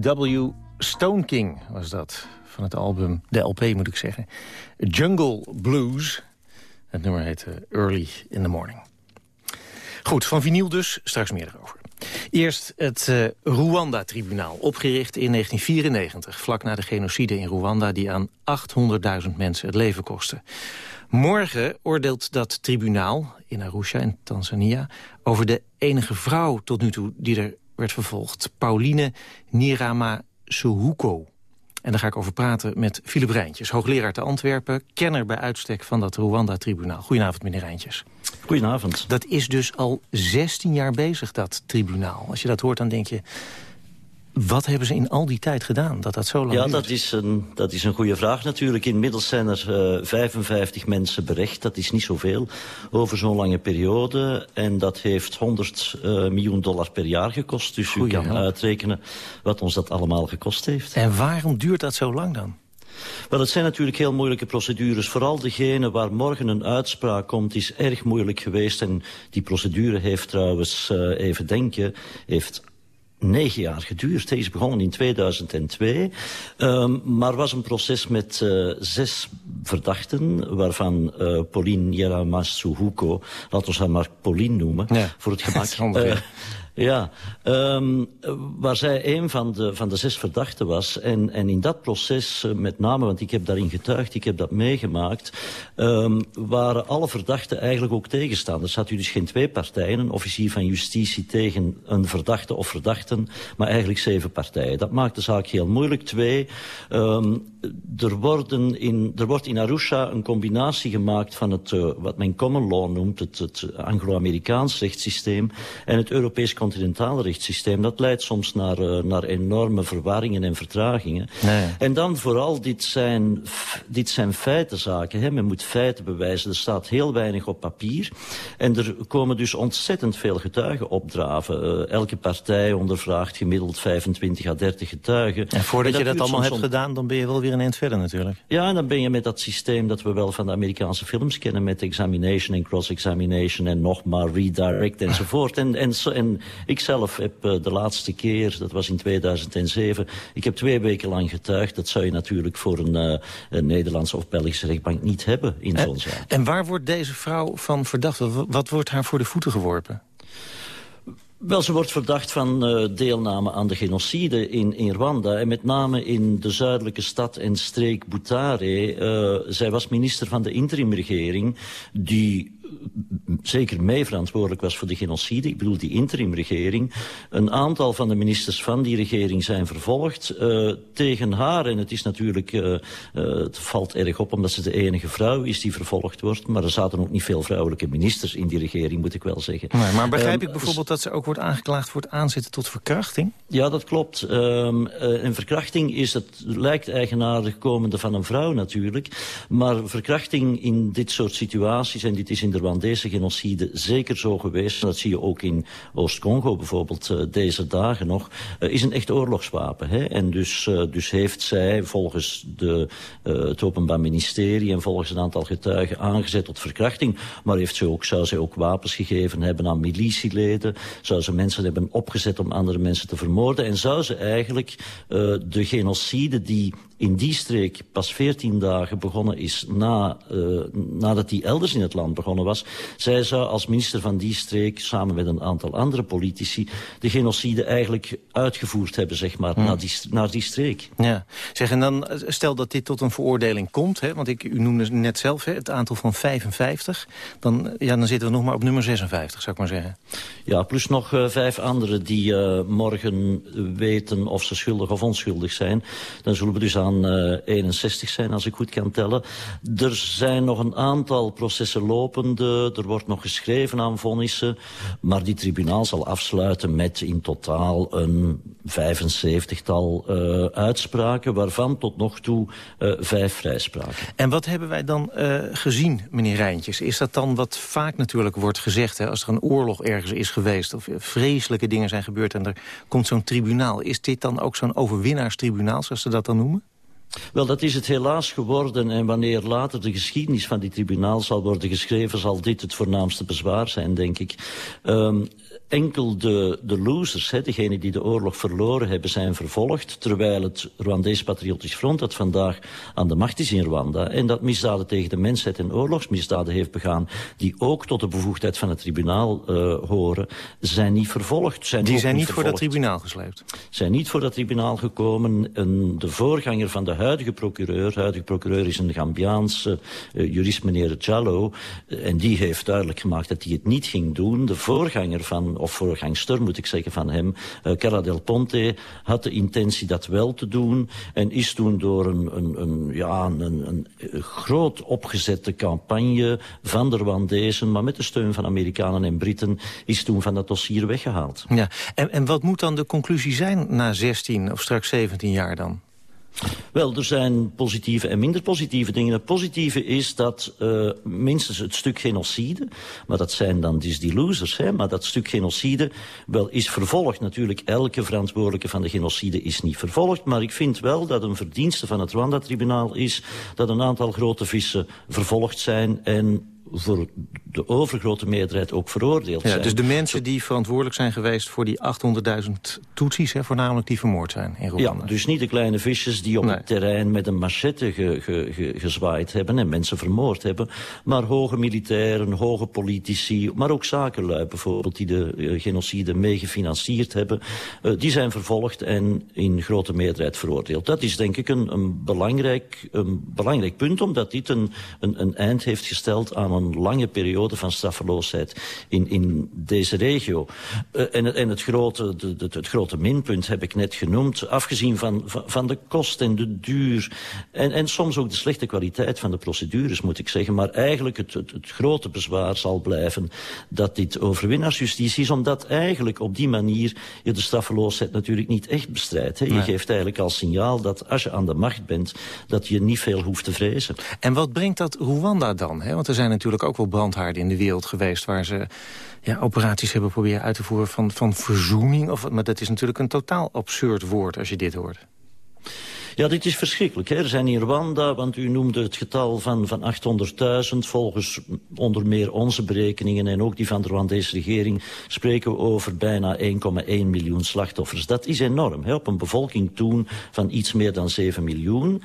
C.W. Stone King was dat. Van het album, de LP moet ik zeggen. Jungle Blues. Het nummer heet Early in the Morning. Goed, van vinyl dus, straks meer erover. Eerst het uh, Rwanda-tribunaal, opgericht in 1994... vlak na de genocide in Rwanda die aan 800.000 mensen het leven kostte. Morgen oordeelt dat tribunaal in Arusha in Tanzania... over de enige vrouw tot nu toe die er werd vervolgd. Pauline Nirama Suhuko. En daar ga ik over praten met Philip Rijntjes, hoogleraar te Antwerpen... kenner bij uitstek van dat Rwanda-tribunaal. Goedenavond, meneer Rijntjes. Goedenavond. Dat is dus al 16 jaar bezig, dat tribunaal. Als je dat hoort, dan denk je... Wat hebben ze in al die tijd gedaan, dat dat zo lang Ja, duurt? dat is, een, dat is een goede vraag natuurlijk. Inmiddels zijn er eh 55 mensen berecht. Dat is niet zoveel over zo'n lange periode. En dat heeft 100 eh, miljoen dollar per jaar gekost. Dus u kan uitrekenen wat ons dat allemaal gekost heeft. En waarom duurt dat zo lang dan? Wel, het zijn natuurlijk heel moeilijke procedures. Vooral degene waar morgen een uitspraak komt, is erg moeilijk geweest. En die procedure heeft trouwens, eh, even denken, heeft negen jaar geduurd. Hij is begonnen in 2002. Ehm, maar was een proces met eh, zes verdachten, waarvan eh Pauline Yeramasuhuko, laten we haar maar Pauline noemen, voor het <laughs> gemak. Ja, ehm, waar zij een van de, van de zes verdachten was. En, en in dat proces, eh, met name, want ik heb daarin getuigd, ik heb dat meegemaakt... ehm, waren alle verdachten eigenlijk ook tegenstanders. Had u dus geen twee partijen, een officier van justitie tegen een verdachte of verdachten... maar eigenlijk zeven partijen. Dat maakt de zaak heel moeilijk. Twee, ehm, er, worden in, er wordt in Arusha een combinatie gemaakt van het, eh, wat men common law noemt... het, het Anglo-Amerikaans rechtssysteem en het Europees continentale rechtssysteem. Dat leidt soms naar, eh, naar enorme verwarringen en vertragingen. En dan vooral, dit zijn, dit zijn feitenzaken. Hè. Men moet feiten bewijzen. Er staat heel weinig op papier. En er komen dus ontzettend veel getuigen opdraven. Eh, elke partij ondervraagt gemiddeld 25 à 30 getuigen. En voordat je dat allemaal hebt gedaan, dan ben je wel weer een eind verder natuurlijk. ja, en dan ben je met dat systeem dat we wel van de Amerikaanse films kennen... met examination en cross-examination en nog maar redirect enzovoort. En, en, en ik zelf heb eh, de laatste keer, dat was in 2007... ik heb twee weken lang getuigd. Dat zou je natuurlijk voor een, eh, een Nederlandse of Belgische rechtbank niet hebben in zo'n zaak. En waar wordt deze vrouw van verdacht? Wat wordt haar voor de voeten geworpen? Wel, ze wordt verdacht van eh, deelname aan de genocide in, Rwanda. En met name in de zuidelijke stad en streek Butare. Eh, zij was minister van de interimregering die zeker mee verantwoordelijk was voor de genocide. Ik bedoel die interimregering. Een aantal van de ministers van die regering zijn vervolgd. eh, tegen haar, en het is natuurlijk... eh, eh, het valt erg op omdat ze de enige vrouw is die vervolgd wordt. Maar er zaten ook niet veel vrouwelijke ministers in die regering, moet ik wel zeggen. Nee, maar begrijp Ehm, ik bijvoorbeeld dat ze ook wordt aangeklaagd voor het aanzetten tot verkrachting? ja, dat klopt. Ehm eh, en verkrachting is, het lijkt eigenaardig komende van een vrouw natuurlijk. Maar verkrachting in dit soort situaties, en dit is in de Rwandese genocide zeker zo geweest. Dat zie je ook in Oost-Congo bijvoorbeeld eh, deze dagen nog. eh, is een echt oorlogswapen. Hè? En dus, eh, dus heeft zij volgens de, het Openbaar Ministerie en volgens een aantal getuigen aangezet tot verkrachting. Maar heeft ze ook, zou ze ook wapens gegeven hebben aan militieleden? Zou ze mensen hebben opgezet om andere mensen te vermoorden? En zou ze eigenlijk de genocide die in die streek pas 14 dagen begonnen is... Na, eh, nadat die elders in het land begonnen was... zij zou als minister van die streek, samen met een aantal andere politici... de genocide eigenlijk uitgevoerd hebben, zeg maar, naar, die, naar die streek. Ja, zeg, en dan eh, stel dat dit tot een veroordeling komt, hè, want ik, u noemde net zelf hè, het aantal van 55, dan, eh, ja, dan zitten we nog maar op nummer 56, zou ik maar zeggen. Ja, plus nog vijf anderen die morgen weten of ze schuldig of onschuldig zijn. Dan zullen we dus aan gaan uh, 61 zijn, als ik goed kan tellen. Er zijn nog een aantal processen lopende. Er wordt nog geschreven aan vonnissen. Maar die tribunaal zal afsluiten met in totaal een 75-tal uh, uitspraken... waarvan tot nog toe uh, vijf vrijspraken. En wat hebben wij dan uh, gezien, meneer Rijntjes? Is dat dan wat vaak natuurlijk wordt gezegd... Hè, als er een oorlog ergens is geweest... of vreselijke dingen zijn gebeurd en er komt zo'n tribunaal... is dit dan ook zo'n overwinnaarstribunaal, zoals ze dat dan noemen? Wel, dat is het helaas geworden. En wanneer later de geschiedenis van die tribunaal zal worden geschreven... zal dit het voornaamste bezwaar zijn, denk ik. Um, enkel de, de losers, hè, degenen die de oorlog verloren hebben, zijn vervolgd. Terwijl het Rwandees Patriotisch Front, dat vandaag aan de macht is in Rwanda... en dat misdaden tegen de mensheid en oorlogsmisdaden heeft begaan... die ook tot de bevoegdheid van het tribunaal uh, horen, zijn niet vervolgd. Zijn die zijn niet, niet voor dat tribunaal gesleept? Zijn niet voor dat tribunaal gekomen. En de voorganger van de huidige procureur... huidige procureur is een Gambiaanse uh, jurist, meneer Jallo... Uh, en die heeft duidelijk gemaakt dat hij het niet ging doen. De voorganger van of voorgangster moet ik zeggen van hem, uh, Carla Del Ponte, had de intentie dat wel te doen en is toen door een, een, een ja, een, een groot opgezette campagne van de Rwandezen, maar met de steun van Amerikanen en Britten, is toen van dat dossier weggehaald. Ja, en, en wat moet dan de conclusie zijn na 16 of straks 17 jaar dan? Wel, er zijn positieve en minder positieve dingen. Het positieve is dat uh, minstens het stuk genocide... maar dat zijn dan dus die losers, hè, maar dat stuk genocide... wel is vervolgd. Natuurlijk, elke verantwoordelijke van de genocide is niet vervolgd... maar ik vind wel dat een verdienste van het Rwanda-tribunaal is... dat een aantal grote vissen vervolgd zijn... en voor de overgrote meerderheid ook veroordeeld ja, zijn. Dus de mensen die verantwoordelijk zijn geweest voor die 800.000 Tutsis... Hè, voornamelijk die vermoord zijn in Rwanda. Ja, dus niet de kleine visjes die op nee. het terrein met een machette ge, ge, ge, gezwaaid hebben... en mensen vermoord hebben, maar hoge militairen, hoge politici... maar ook zakenlui bijvoorbeeld die de uh, genocide mee gefinancierd hebben... Uh, die zijn vervolgd en in grote meerderheid veroordeeld. Dat is denk ik een, een, belangrijk, een belangrijk punt... omdat dit een, een, een eind heeft gesteld aan een lange periode van straffeloosheid in, in deze regio. Uh, en, het, en het, grote, de, de, het grote minpunt heb ik net genoemd. Afgezien van, van, van de kost en de duur. En, en soms ook de slechte kwaliteit van de procedures, moet ik zeggen. Maar eigenlijk het, het, het grote bezwaar zal blijven dat dit overwinnaarsjustitie is. Omdat eigenlijk op die manier je de straffeloosheid natuurlijk niet echt bestrijdt. Hè. Je Nee. geeft eigenlijk als signaal dat als je aan de macht bent... dat je niet veel hoeft te vrezen. En wat brengt dat Rwanda dan? Hè? Want er zijn natuurlijk ook wel brandhaarden in de wereld geweest... waar ze ja, operaties hebben proberen uit te voeren van, van verzoening. Of, maar dat is natuurlijk een totaal absurd woord als je dit hoort. Ja, dit is verschrikkelijk. Hè. Er zijn in Rwanda, want u noemde het getal van, van 800.000... volgens onder meer onze berekeningen en ook die van de Rwandese regering... spreken we over bijna 1,1 miljoen slachtoffers. Dat is enorm, hè, op een bevolking toen van iets meer dan 7 miljoen...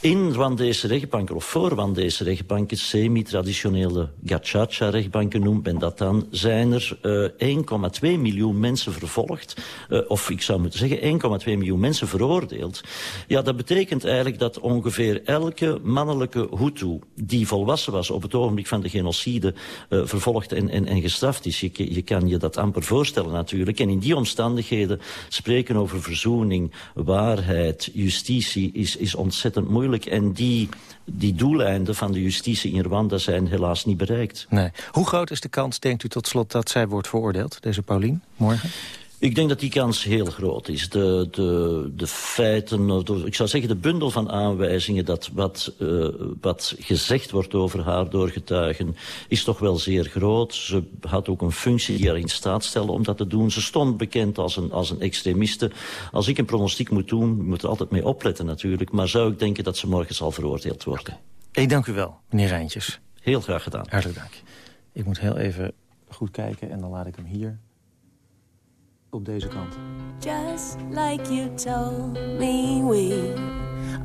In Rwandese rechtbanken, of voor Rwandese rechtbanken, semi-traditionele gacaca-rechtbanken noemt men dat dan, zijn er uh, 1,2 miljoen mensen vervolgd. Uh, of ik zou moeten zeggen 1,2 miljoen mensen veroordeeld. Ja, dat betekent eigenlijk dat ongeveer elke mannelijke Hutu die volwassen was op het ogenblik van de genocide uh, vervolgd en, en, en gestraft is. Je, je kan je dat amper voorstellen natuurlijk. En in die omstandigheden spreken over verzoening, waarheid, justitie is, is ontzettend moeilijk. En die, die doeleinden van de justitie in Rwanda zijn helaas niet bereikt. Nee. Hoe groot is de kans, denkt u tot slot, dat zij wordt veroordeeld, deze Paulien, morgen? Ik denk dat die kans heel groot is. De, de, de feiten, de, ik zou zeggen de bundel van aanwijzingen... dat wat, uh, wat gezegd wordt over haar door getuigen... is toch wel zeer groot. Ze had ook een functie die haar in staat stelde om dat te doen. Ze stond bekend als een, als een extremiste. Als ik een pronostiek moet doen, moet er altijd mee opletten natuurlijk... maar zou ik denken dat ze morgen zal veroordeeld worden. Ik dank u wel, meneer Rijntjes. Heel graag gedaan. Hartelijk dank. Ik moet heel even goed kijken en dan laat ik hem hier op deze kant. Just like you told me we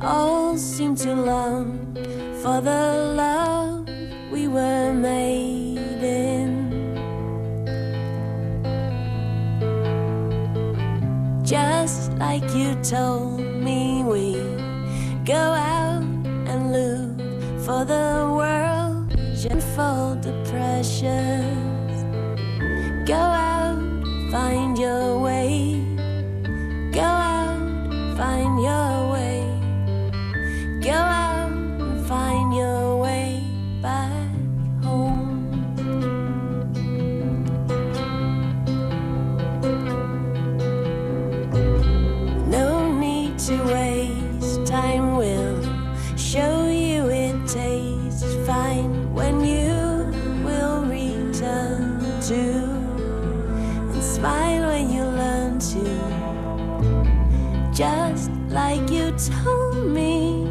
all seem to long for the love we were made in. Just like you told me we go out and look for the world and for the precious. Go out find your way. Go out, find your way. Go out. when you learn to. Just like you told me,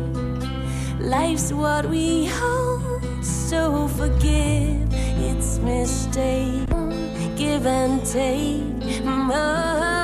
life's what we hold, so forgive its mistake, give and take more.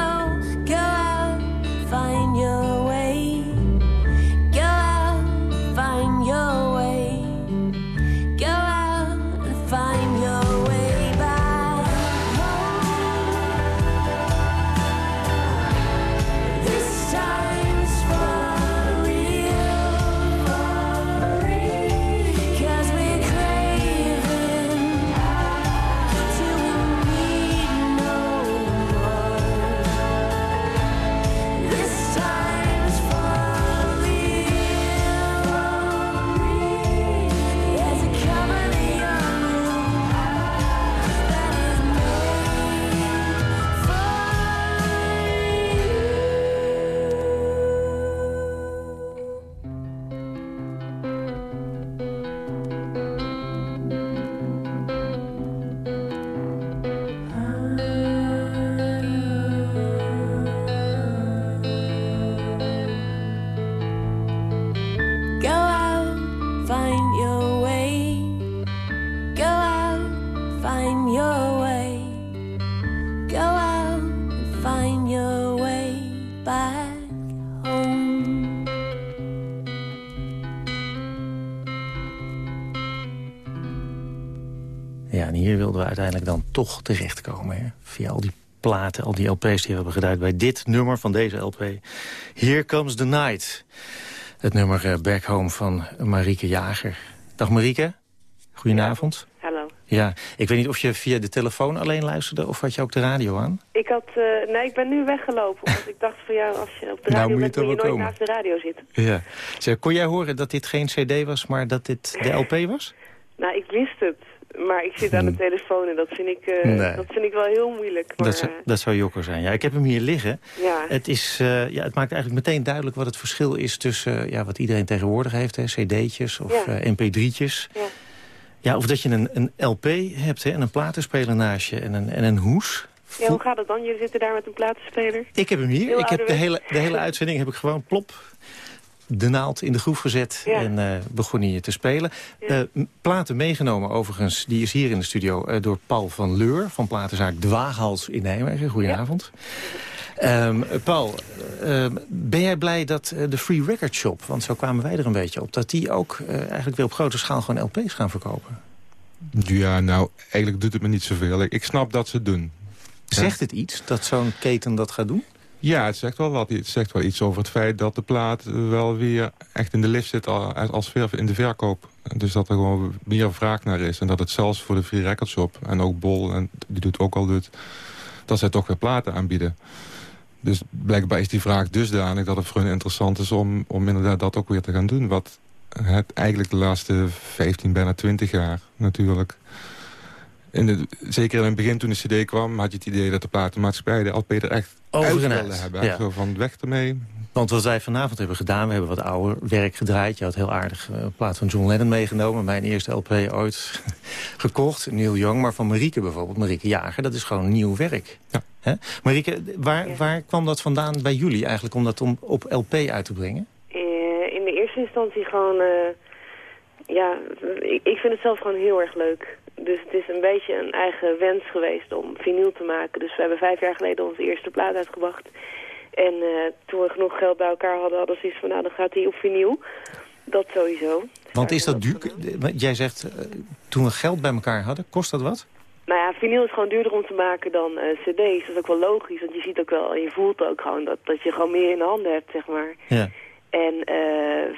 Uiteindelijk dan toch terechtkomen. Hè? Via al die platen, al die LP's die we hebben geduid bij dit nummer van deze LP. Here Comes the Night. Het nummer eh, Back Home van Marieke Jager. Dag Marieke, goedenavond. Hallo. Ja, ik weet niet of je via de telefoon alleen luisterde of had je ook de radio aan? Ik had, eh, nee, ik ben nu weggelopen. <laughs> Want ik dacht van ja, als je op de Nou, radio moet je bent, toch moet je wel nooit komen. naast de radio zitten. Ja. Zeg, kon jij horen dat dit geen cd was, maar dat dit de LP was? Nou, ik wist het. Maar ik zit aan de telefoon en dat vind ik, eh, Hmm. Nee. dat vind ik wel heel moeilijk. Maar, Dat zou, eh, dat zou jokker zijn. Ja, ik heb hem hier liggen. Ja. Het, is, eh, ja, het maakt eigenlijk meteen duidelijk wat het verschil is tussen ja, wat iedereen tegenwoordig heeft. Hè, cd'tjes of Ja. eh, mp3'tjes. Ja. Ja, of dat je een, een LP hebt hè, en een platenspeler naast je en een, en een hoes. ja, hoe gaat het dan? Jullie zitten daar met een platenspeler? Ik heb hem hier. Heel ik heb de hele, de hele uitzending heb ik gewoon plop de naald in de groef gezet Ja. en eh begon hier te spelen. Eh, platen meegenomen overigens, die is hier in de studio eh, door Paul van Leur van platenzaak Dwaaghals in Nijmegen. Goedenavond. Ehm, Paul, ehm, ben jij blij dat eh, de Free Record Shop, want zo kwamen wij er een beetje op, dat die ook eh, eigenlijk weer op grote schaal gewoon LP's gaan verkopen? Ja, nou, eigenlijk doet het me niet zoveel. Ik, ik snap dat ze het doen. Zegt het iets dat zo'n keten dat gaat doen? Ja, het zegt wel wat. Het zegt wel iets over het feit dat de plaat wel weer echt in de lift zit al- als in de verkoop. Dus dat er gewoon meer vraag naar is. En dat het zelfs voor de Free Record Shop en ook Bol, en die doet ook al doet, dat zij toch weer platen aanbieden. Dus blijkbaar is die vraag dusdanig dat het voor hun interessant is om, om inderdaad dat ook weer te gaan doen. Wat het eigenlijk de laatste 15, bijna 20 jaar natuurlijk. In de, zeker in het begin toen de cd kwam had je het idee dat de platenmaatschappij de LP er echt Over uit en wilde uit, hebben. ja. Zo van weg ermee. Want wat wij vanavond hebben gedaan, we hebben wat ouder werk gedraaid. Je had heel aardig eh, een plaat van John Lennon meegenomen. Mijn eerste LP ooit <laughs> gekocht, Neil Young. Maar van Marieke bijvoorbeeld, Marieke Jager, dat is gewoon nieuw werk. Hè? Marieke, waar, waar kwam dat vandaan bij jullie eigenlijk om dat om, op LP uit te brengen? Eh, in de eerste instantie gewoon... eh, ja, ik, ik vind het zelf gewoon heel erg leuk. Dus het is een beetje een eigen wens geweest om vinyl te maken. Dus we hebben vijf jaar geleden onze eerste plaat uitgebracht. En eh, toen we genoeg geld bij elkaar hadden, hadden we zoiets van... nou, dan gaat hij op vinyl. Dat sowieso. Want is dat duur? Jij zegt, eh, toen we geld bij elkaar hadden, kost dat wat? Nou ja, vinyl is gewoon duurder om te maken dan eh, cd's. Dat is ook wel logisch, want je ziet ook wel... en je voelt ook gewoon dat, dat je gewoon meer in de handen hebt, zeg maar. Ja. En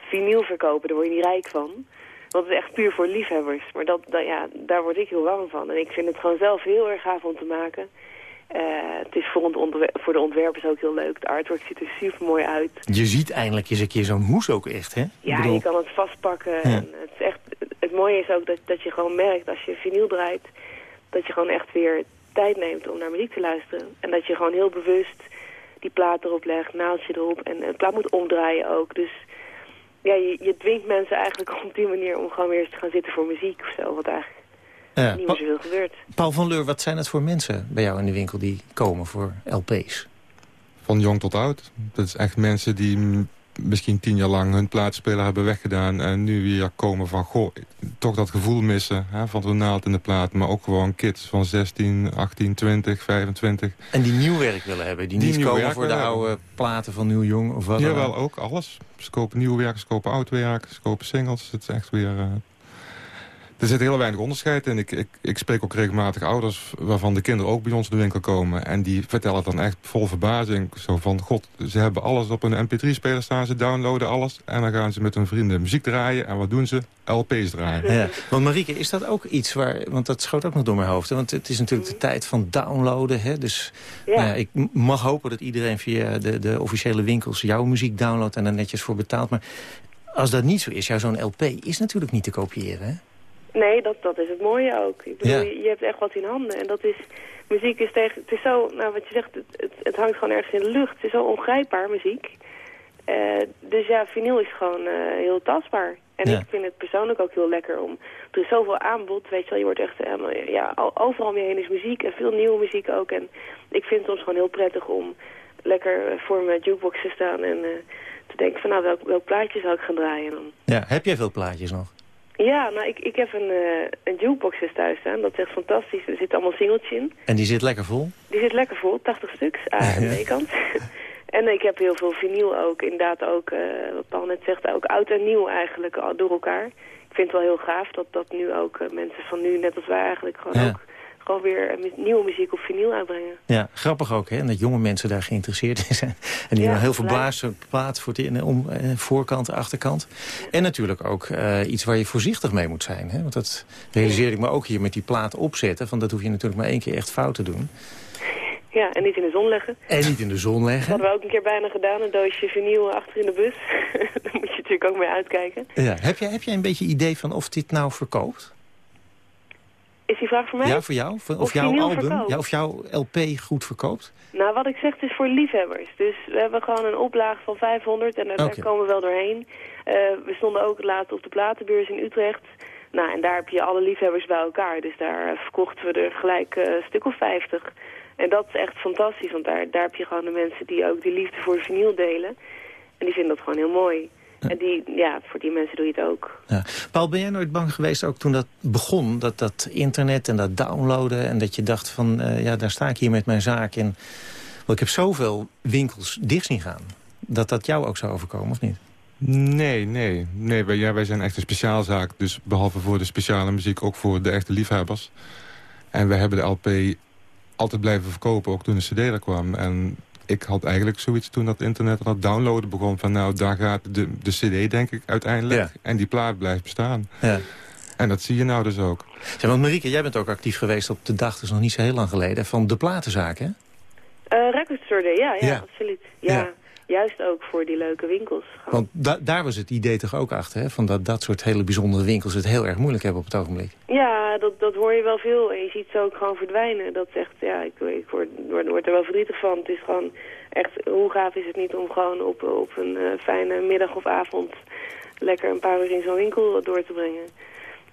vinyl verkopen, daar word je niet rijk van. Het is echt puur voor liefhebbers. Maar dat, dat, ja, daar word ik heel warm van. En ik vind het gewoon zelf heel erg gaaf om te maken. Eh, het is voor, voor de ontwerpers ook heel leuk. De artwork ziet er super mooi uit. Je ziet eindelijk eens een keer zo'n hoes ook echt, hè? Ja, bedoel, je kan het vastpakken. En het, is echt, het mooie is ook dat, dat je gewoon merkt als je vinyl draait... dat je gewoon echt weer tijd neemt om naar muziek te luisteren. En dat je gewoon heel bewust die plaat erop legt, naaldje erop. En de plaat moet omdraaien ook. Dus ja, je, je dwingt mensen eigenlijk op die manier om gewoon weer eens te gaan zitten voor muziek of zo. Wat eigenlijk Ja, niet meer zoveel gebeurt. Paul van Leur, wat zijn het voor mensen bij jou in de winkel die komen voor LP's? van jong tot oud. Dat is echt mensen die misschien tien jaar lang hun plaatspeler hebben weggedaan... en nu weer komen van, goh, toch dat gevoel missen hè, van de naald in de plaat. Maar ook gewoon kids van 16, 18, 20, 25. En die nieuw werk willen hebben. Die, Die niet komen werk voor de willen oude platen van Nieuw Jong of wat Jawel, ook. ook alles. Ze kopen nieuw werk, ze kopen oud werk, ze kopen singles. Het is echt weer... eh, er zit heel weinig onderscheid in. Ik, ik, ik spreek ook regelmatig ouders waarvan de kinderen ook bij ons in de winkel komen. En die vertellen dan echt vol verbazing. Zo van, god, ze hebben alles op een mp3-speler staan. Ze downloaden alles. En dan gaan ze met hun vrienden muziek draaien. En wat doen ze? LP's draaien. Ja. Want Marieke, is dat ook iets waar... Want dat schoot ook nog door mijn hoofd. Hè? Want het is natuurlijk de tijd van downloaden. Hè? Dus Ja. nou ja, ik mag hopen dat iedereen via de, de officiële winkels... jouw muziek downloadt en er netjes voor betaalt. Maar als dat niet zo is, jouw zo'n LP is natuurlijk niet te kopiëren. Hè? Nee, dat, dat is het mooie ook. Ik bedoel, Ja. je, je hebt echt wat in handen. En dat is, muziek is tegen, het is zo, nou wat je zegt, het, het, het hangt gewoon ergens in de lucht. Het is zo ongrijpbaar, muziek. Eh, dus ja, vinyl is gewoon eh, heel tastbaar. En Ja. ik vind het persoonlijk ook heel lekker om, er is zoveel aanbod, weet je wel, je wordt echt, helemaal, ja, al- overal om je heen is muziek en veel nieuwe muziek ook. En ik vind het soms gewoon heel prettig om lekker eh, voor mijn jukebox te staan en eh, te denken van nou, welk, welk plaatje zou ik gaan draaien dan. Ja, heb jij veel plaatjes nog? Ja, nou, ik, ik heb een, eh een jukebox thuis staan. Dat is echt fantastisch. Er zit allemaal singeltjes in. En die zit lekker vol? Die zit lekker vol, 80 stuks A en Ja. B-kant. <laughs> en ik heb heel veel vinyl ook. Inderdaad ook, eh, wat Paul net zegt, ook oud en nieuw eigenlijk al door elkaar. Ik vind het wel heel gaaf dat, dat nu ook eh, mensen van nu, net als wij eigenlijk, gewoon Ja. ook gewoon weer eh, nieuwe muziek op vinyl uitbrengen. Ja, grappig ook, hè? En dat jonge mensen daar geïnteresseerd in zijn. En die Ja, heel zijn plaat voor in, om, eh, voorkant, achterkant. En natuurlijk ook eh, iets waar je voorzichtig mee moet zijn. Hè? Want dat realiseerde ik me ook hier met die plaat opzetten. Van dat hoef je natuurlijk maar één keer echt fout te doen. Ja, en niet in de zon leggen. En niet in de zon Dat leggen. hadden we ook een keer bijna gedaan, een doosje vinyl achter in de bus. <laughs> Daar moet je natuurlijk ook mee uitkijken. Ja. Heb, jij, heb jij een beetje idee van of dit nou verkoopt? Is die vraag voor mij? Ja, voor jou? Of, Of jouw album? Ja, of jouw LP goed verkoopt? Nou, wat ik zeg, het is voor liefhebbers. Dus we hebben gewoon een oplage van 500 en daar, komen we wel doorheen. Eh, we stonden ook laatst op de platenbeurs in Utrecht. Nou, en daar heb je alle liefhebbers bij elkaar. Dus daar eh, verkochten we er gelijk eh, een stuk of 50. En dat is echt fantastisch, want daar, daar heb je gewoon de mensen die ook die liefde voor vinyl delen. En die vinden dat gewoon heel mooi. En die, ja, voor die mensen doe je het ook. Ja. Paul, ben jij nooit bang geweest, ook toen dat begon, dat, dat internet en dat downloaden... en dat je dacht van, eh, ja, daar sta ik hier met mijn zaak in. Want ik heb zoveel winkels dicht zien gaan. Dat dat jou ook zou overkomen, of niet? Nee, nee. nee wij, ja, wij zijn echt een speciaalzaak. Dus behalve voor de speciale muziek, ook voor de echte liefhebbers. En we hebben de LP altijd blijven verkopen, ook toen de cd er kwam. En ik had eigenlijk zoiets toen dat internet en dat downloaden begon... van nou, daar gaat de, de cd, denk ik, uiteindelijk. Ja. En die plaat blijft bestaan. Ja. En dat zie je nou dus ook. Zeg, want Marieke, jij bent ook actief geweest op de dag, dus nog niet zo heel lang geleden... van de platenzaak, hè? Eh Record Store Day, ja, ja, Ja. absoluut. Ja, Ja. Juist ook voor die leuke winkels. Want da- daar was het idee toch ook achter, hè? Van dat dat soort hele bijzondere winkels het heel erg moeilijk hebben op het ogenblik. Ja, dat, dat hoor je wel veel. En je ziet ze ook gewoon verdwijnen. Dat is echt, ja, ik, ik word, word, word er wel verdrietig van. Het is gewoon echt, hoe gaaf is het niet om gewoon op, op een eh, fijne middag of avond lekker een paar uur in zo'n winkel door te brengen.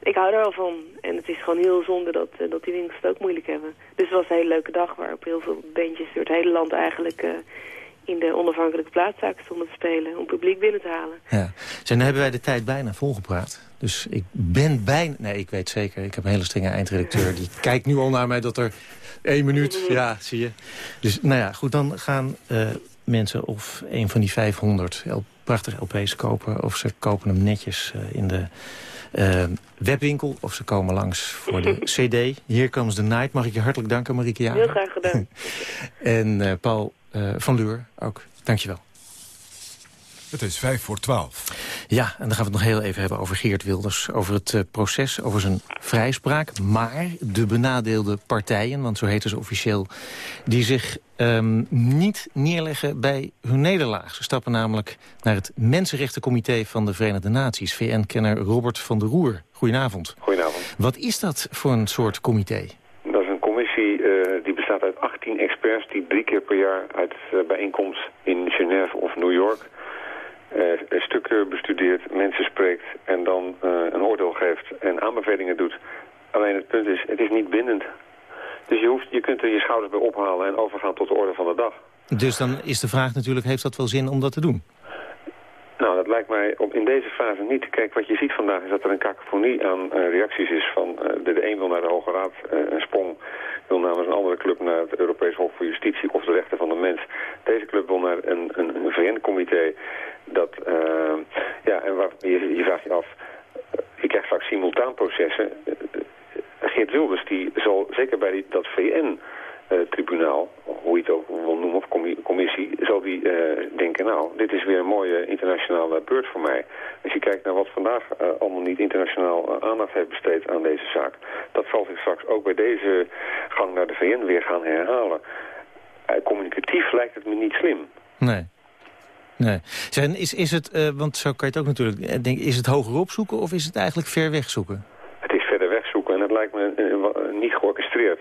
Ik hou er wel van. En het is gewoon heel zonde dat, eh, dat die winkels het ook moeilijk hebben. Dus het was een hele leuke dag waarop heel veel bandjes door het hele land eigenlijk eh, in de onafhankelijke plaatszaken stonden te spelen. Om publiek binnen te halen. Ja. Zeg, dan hebben wij de tijd bijna volgepraat. Dus ik ben bijna... Nee, ik weet zeker. Ik heb een hele strenge eindredacteur. Die kijkt nu al naar mij dat er één minuut... Ja, zie je. Dus nou ja, goed. Dan gaan eh, mensen of een van die 500 L prachtige LP's kopen... of ze kopen hem netjes eh, in de eh, webwinkel... of ze komen langs voor de <laughs> cd. Here Comes the Night. Mag ik je hartelijk danken, Marieke Jager. Heel graag gedaan. <laughs> En Paul van Leur ook. Dankjewel. Het is vijf voor twaalf. Ja, en dan gaan we het nog heel even hebben over Geert Wilders. Over het eh, proces, over zijn vrijspraak. Maar de benadeelde partijen, want zo heten ze officieel... die zich ehm, niet neerleggen bij hun nederlaag. Ze stappen namelijk naar het Mensenrechtencomité van de Verenigde Naties. VN-kenner Robert van der Roer. Goedenavond. Goedenavond. Wat is dat voor een soort comité? 15 experts die drie keer per jaar uit eh, bijeenkomst in Genève of New York eh, uh, stukken eh, bestudeert, mensen spreekt en dan een oordeel geeft en aanbevelingen doet. Alleen het punt is, het is niet bindend. Dus je, hoeft, je kunt er je schouders bij ophalen en overgaan tot de orde van de dag. Dus dan is de vraag natuurlijk, heeft dat wel zin om dat te doen? Nou, dat lijkt mij op, in deze fase niet. Kijk, wat je ziet vandaag is dat er een cacophonie aan eh, reacties is. Van, eh, de, de een wil naar de Hoge Raad, uh, een sprong wil namens een andere club naar het Europees Hof voor Justitie of de Rechten van de Mens. Deze club wil naar een, een, een VN-comité. Dat, ja, en waar, je, je vraagt je af, je krijgt straks simultaanprocessen. Geert Wilders die zal zeker bij die, dat VN tribunaal, hoe je het ook wil noemen, of commissie, zal die uh, denken, nou, dit is weer een mooie internationale beurt voor mij. Als je kijkt naar wat vandaag uh, allemaal niet internationaal aandacht heeft besteed aan deze zaak, dat zal zich straks ook bij deze gang naar de VN weer gaan herhalen. communicatief lijkt het me niet slim. Nee. Nee. Zijn, is, is het, want zo kan je het ook natuurlijk denken, is het hoger opzoeken of is het eigenlijk ver weg zoeken? Het is verder weg zoeken en het lijkt me niet georchestreerd.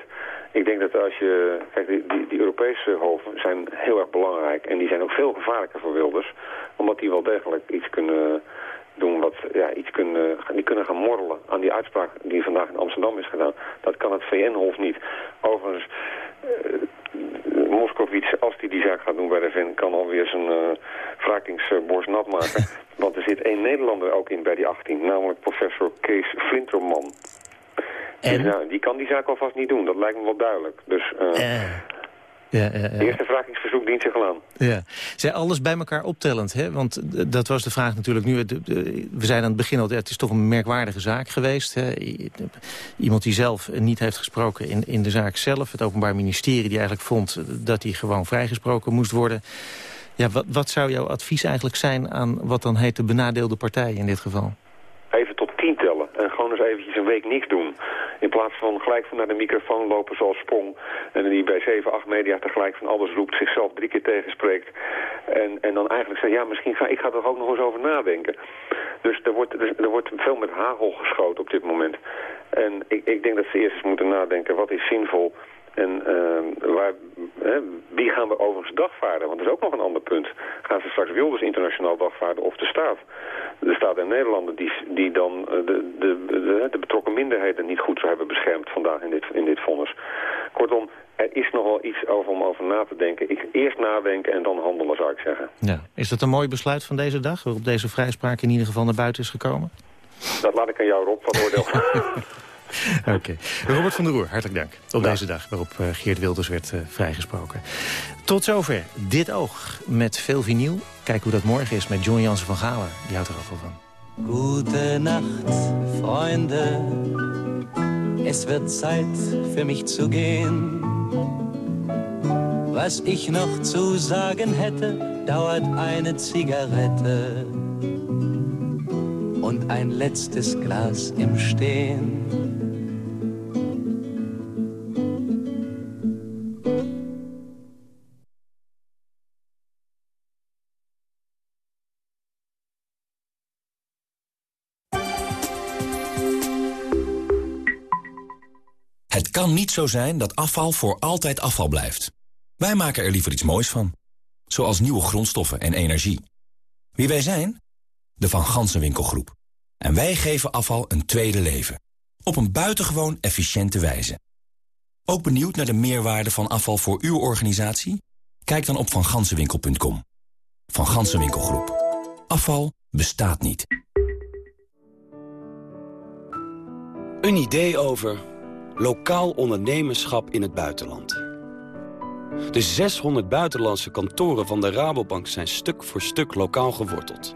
Ik denk dat als je... Kijk, die, die, die, Europese hoven zijn heel erg belangrijk. En die zijn ook veel gevaarlijker voor Wilders. Omdat die wel degelijk iets kunnen doen wat... Ja, iets kunnen, die kunnen gaan morrelen aan die uitspraak die vandaag in Amsterdam is gedaan. Dat kan het VN-hof niet. Overigens... Uh, Moskowitz, als hij die, die zaak gaat doen bij de VN, kan alweer zijn uh, wrakingsborst nat maken. <laughs> Want er zit één Nederlander ook in bij die 18, namelijk professor Kees Flinterman. En? Nou, die kan die zaak alvast niet doen, dat lijkt me wel duidelijk. Dus uh, ja, ja, ja. de eerste vragingsverzoek dient zich al aan. Ja. Zij alles bij elkaar optellend, hè? want dat was de vraag natuurlijk nu. We zijn aan het begin al, het is toch een merkwaardige zaak geweest. Hè? Iemand die zelf niet heeft gesproken in, in de zaak zelf. Het Openbaar Ministerie die eigenlijk vond dat hij gewoon vrijgesproken moest worden. Ja, wat, wat zou jouw advies eigenlijk zijn aan wat dan heet de benadeelde partij in dit geval? Even tot tien tellen en gewoon eens eventjes een week niks doen. In plaats van gelijk van naar de microfoon lopen zoals Sprong. En die bij 7, 8 media tegelijk van alles roept, zichzelf drie keer tegenspreekt. En, en dan eigenlijk zegt, ja misschien ga ik ga er ook nog eens over nadenken. Dus er wordt, er, wordt veel met hagel geschoten op dit moment. En ik, ik denk dat ze eerst eens moeten nadenken, wat is zinvol... En uh, waar, hè, wie gaan we overigens dagvaarden? Want dat is ook nog een ander punt. Gaan ze straks Wilders internationaal dagvaarden of de staat? De staat en Nederlanden die, die dan de, de, de, de betrokken minderheden niet goed zou hebben beschermd vandaag in dit, in dit vonnis. Kortom, er is nog wel iets over om over na te denken. Ik, eerst nadenken en dan handelen, zou ik zeggen. Ja. Is dat een mooi besluit van deze dag, waarop deze vrijspraak in ieder geval naar buiten is gekomen? Dat laat ik aan jou, Rob, van oordeel. <laughs> <laughs> Oké. Okay. Robert van der Roer, hartelijk dank. Op deze dag waarop uh, Geert Wilders werd uh, vrijgesproken. Tot zover dit oog met veel vinyl. Kijk hoe dat morgen is met John Jansen van Galen. Die houdt er ook wel van. Gute Nacht, Freunde. Es wird Zeit für mich zu gehen. Was ich noch zu sagen hätte, dauert eine Zigarette und ein letztes Glas im Stehen. Het kan niet zo zijn dat afval voor altijd afval blijft. Wij maken er liever iets moois van. Zoals nieuwe grondstoffen en energie. Wie wij zijn? De Van Gansenwinkelgroep. En wij geven afval een tweede leven. Op een buitengewoon efficiënte wijze. Ook benieuwd naar de meerwaarde van afval voor uw organisatie? Kijk dan op vangansenwinkel.com. Van Gansenwinkelgroep. Afval bestaat niet. Een idee over lokaal ondernemerschap in het buitenland. De 600 buitenlandse kantoren van de Rabobank zijn stuk voor stuk lokaal geworteld.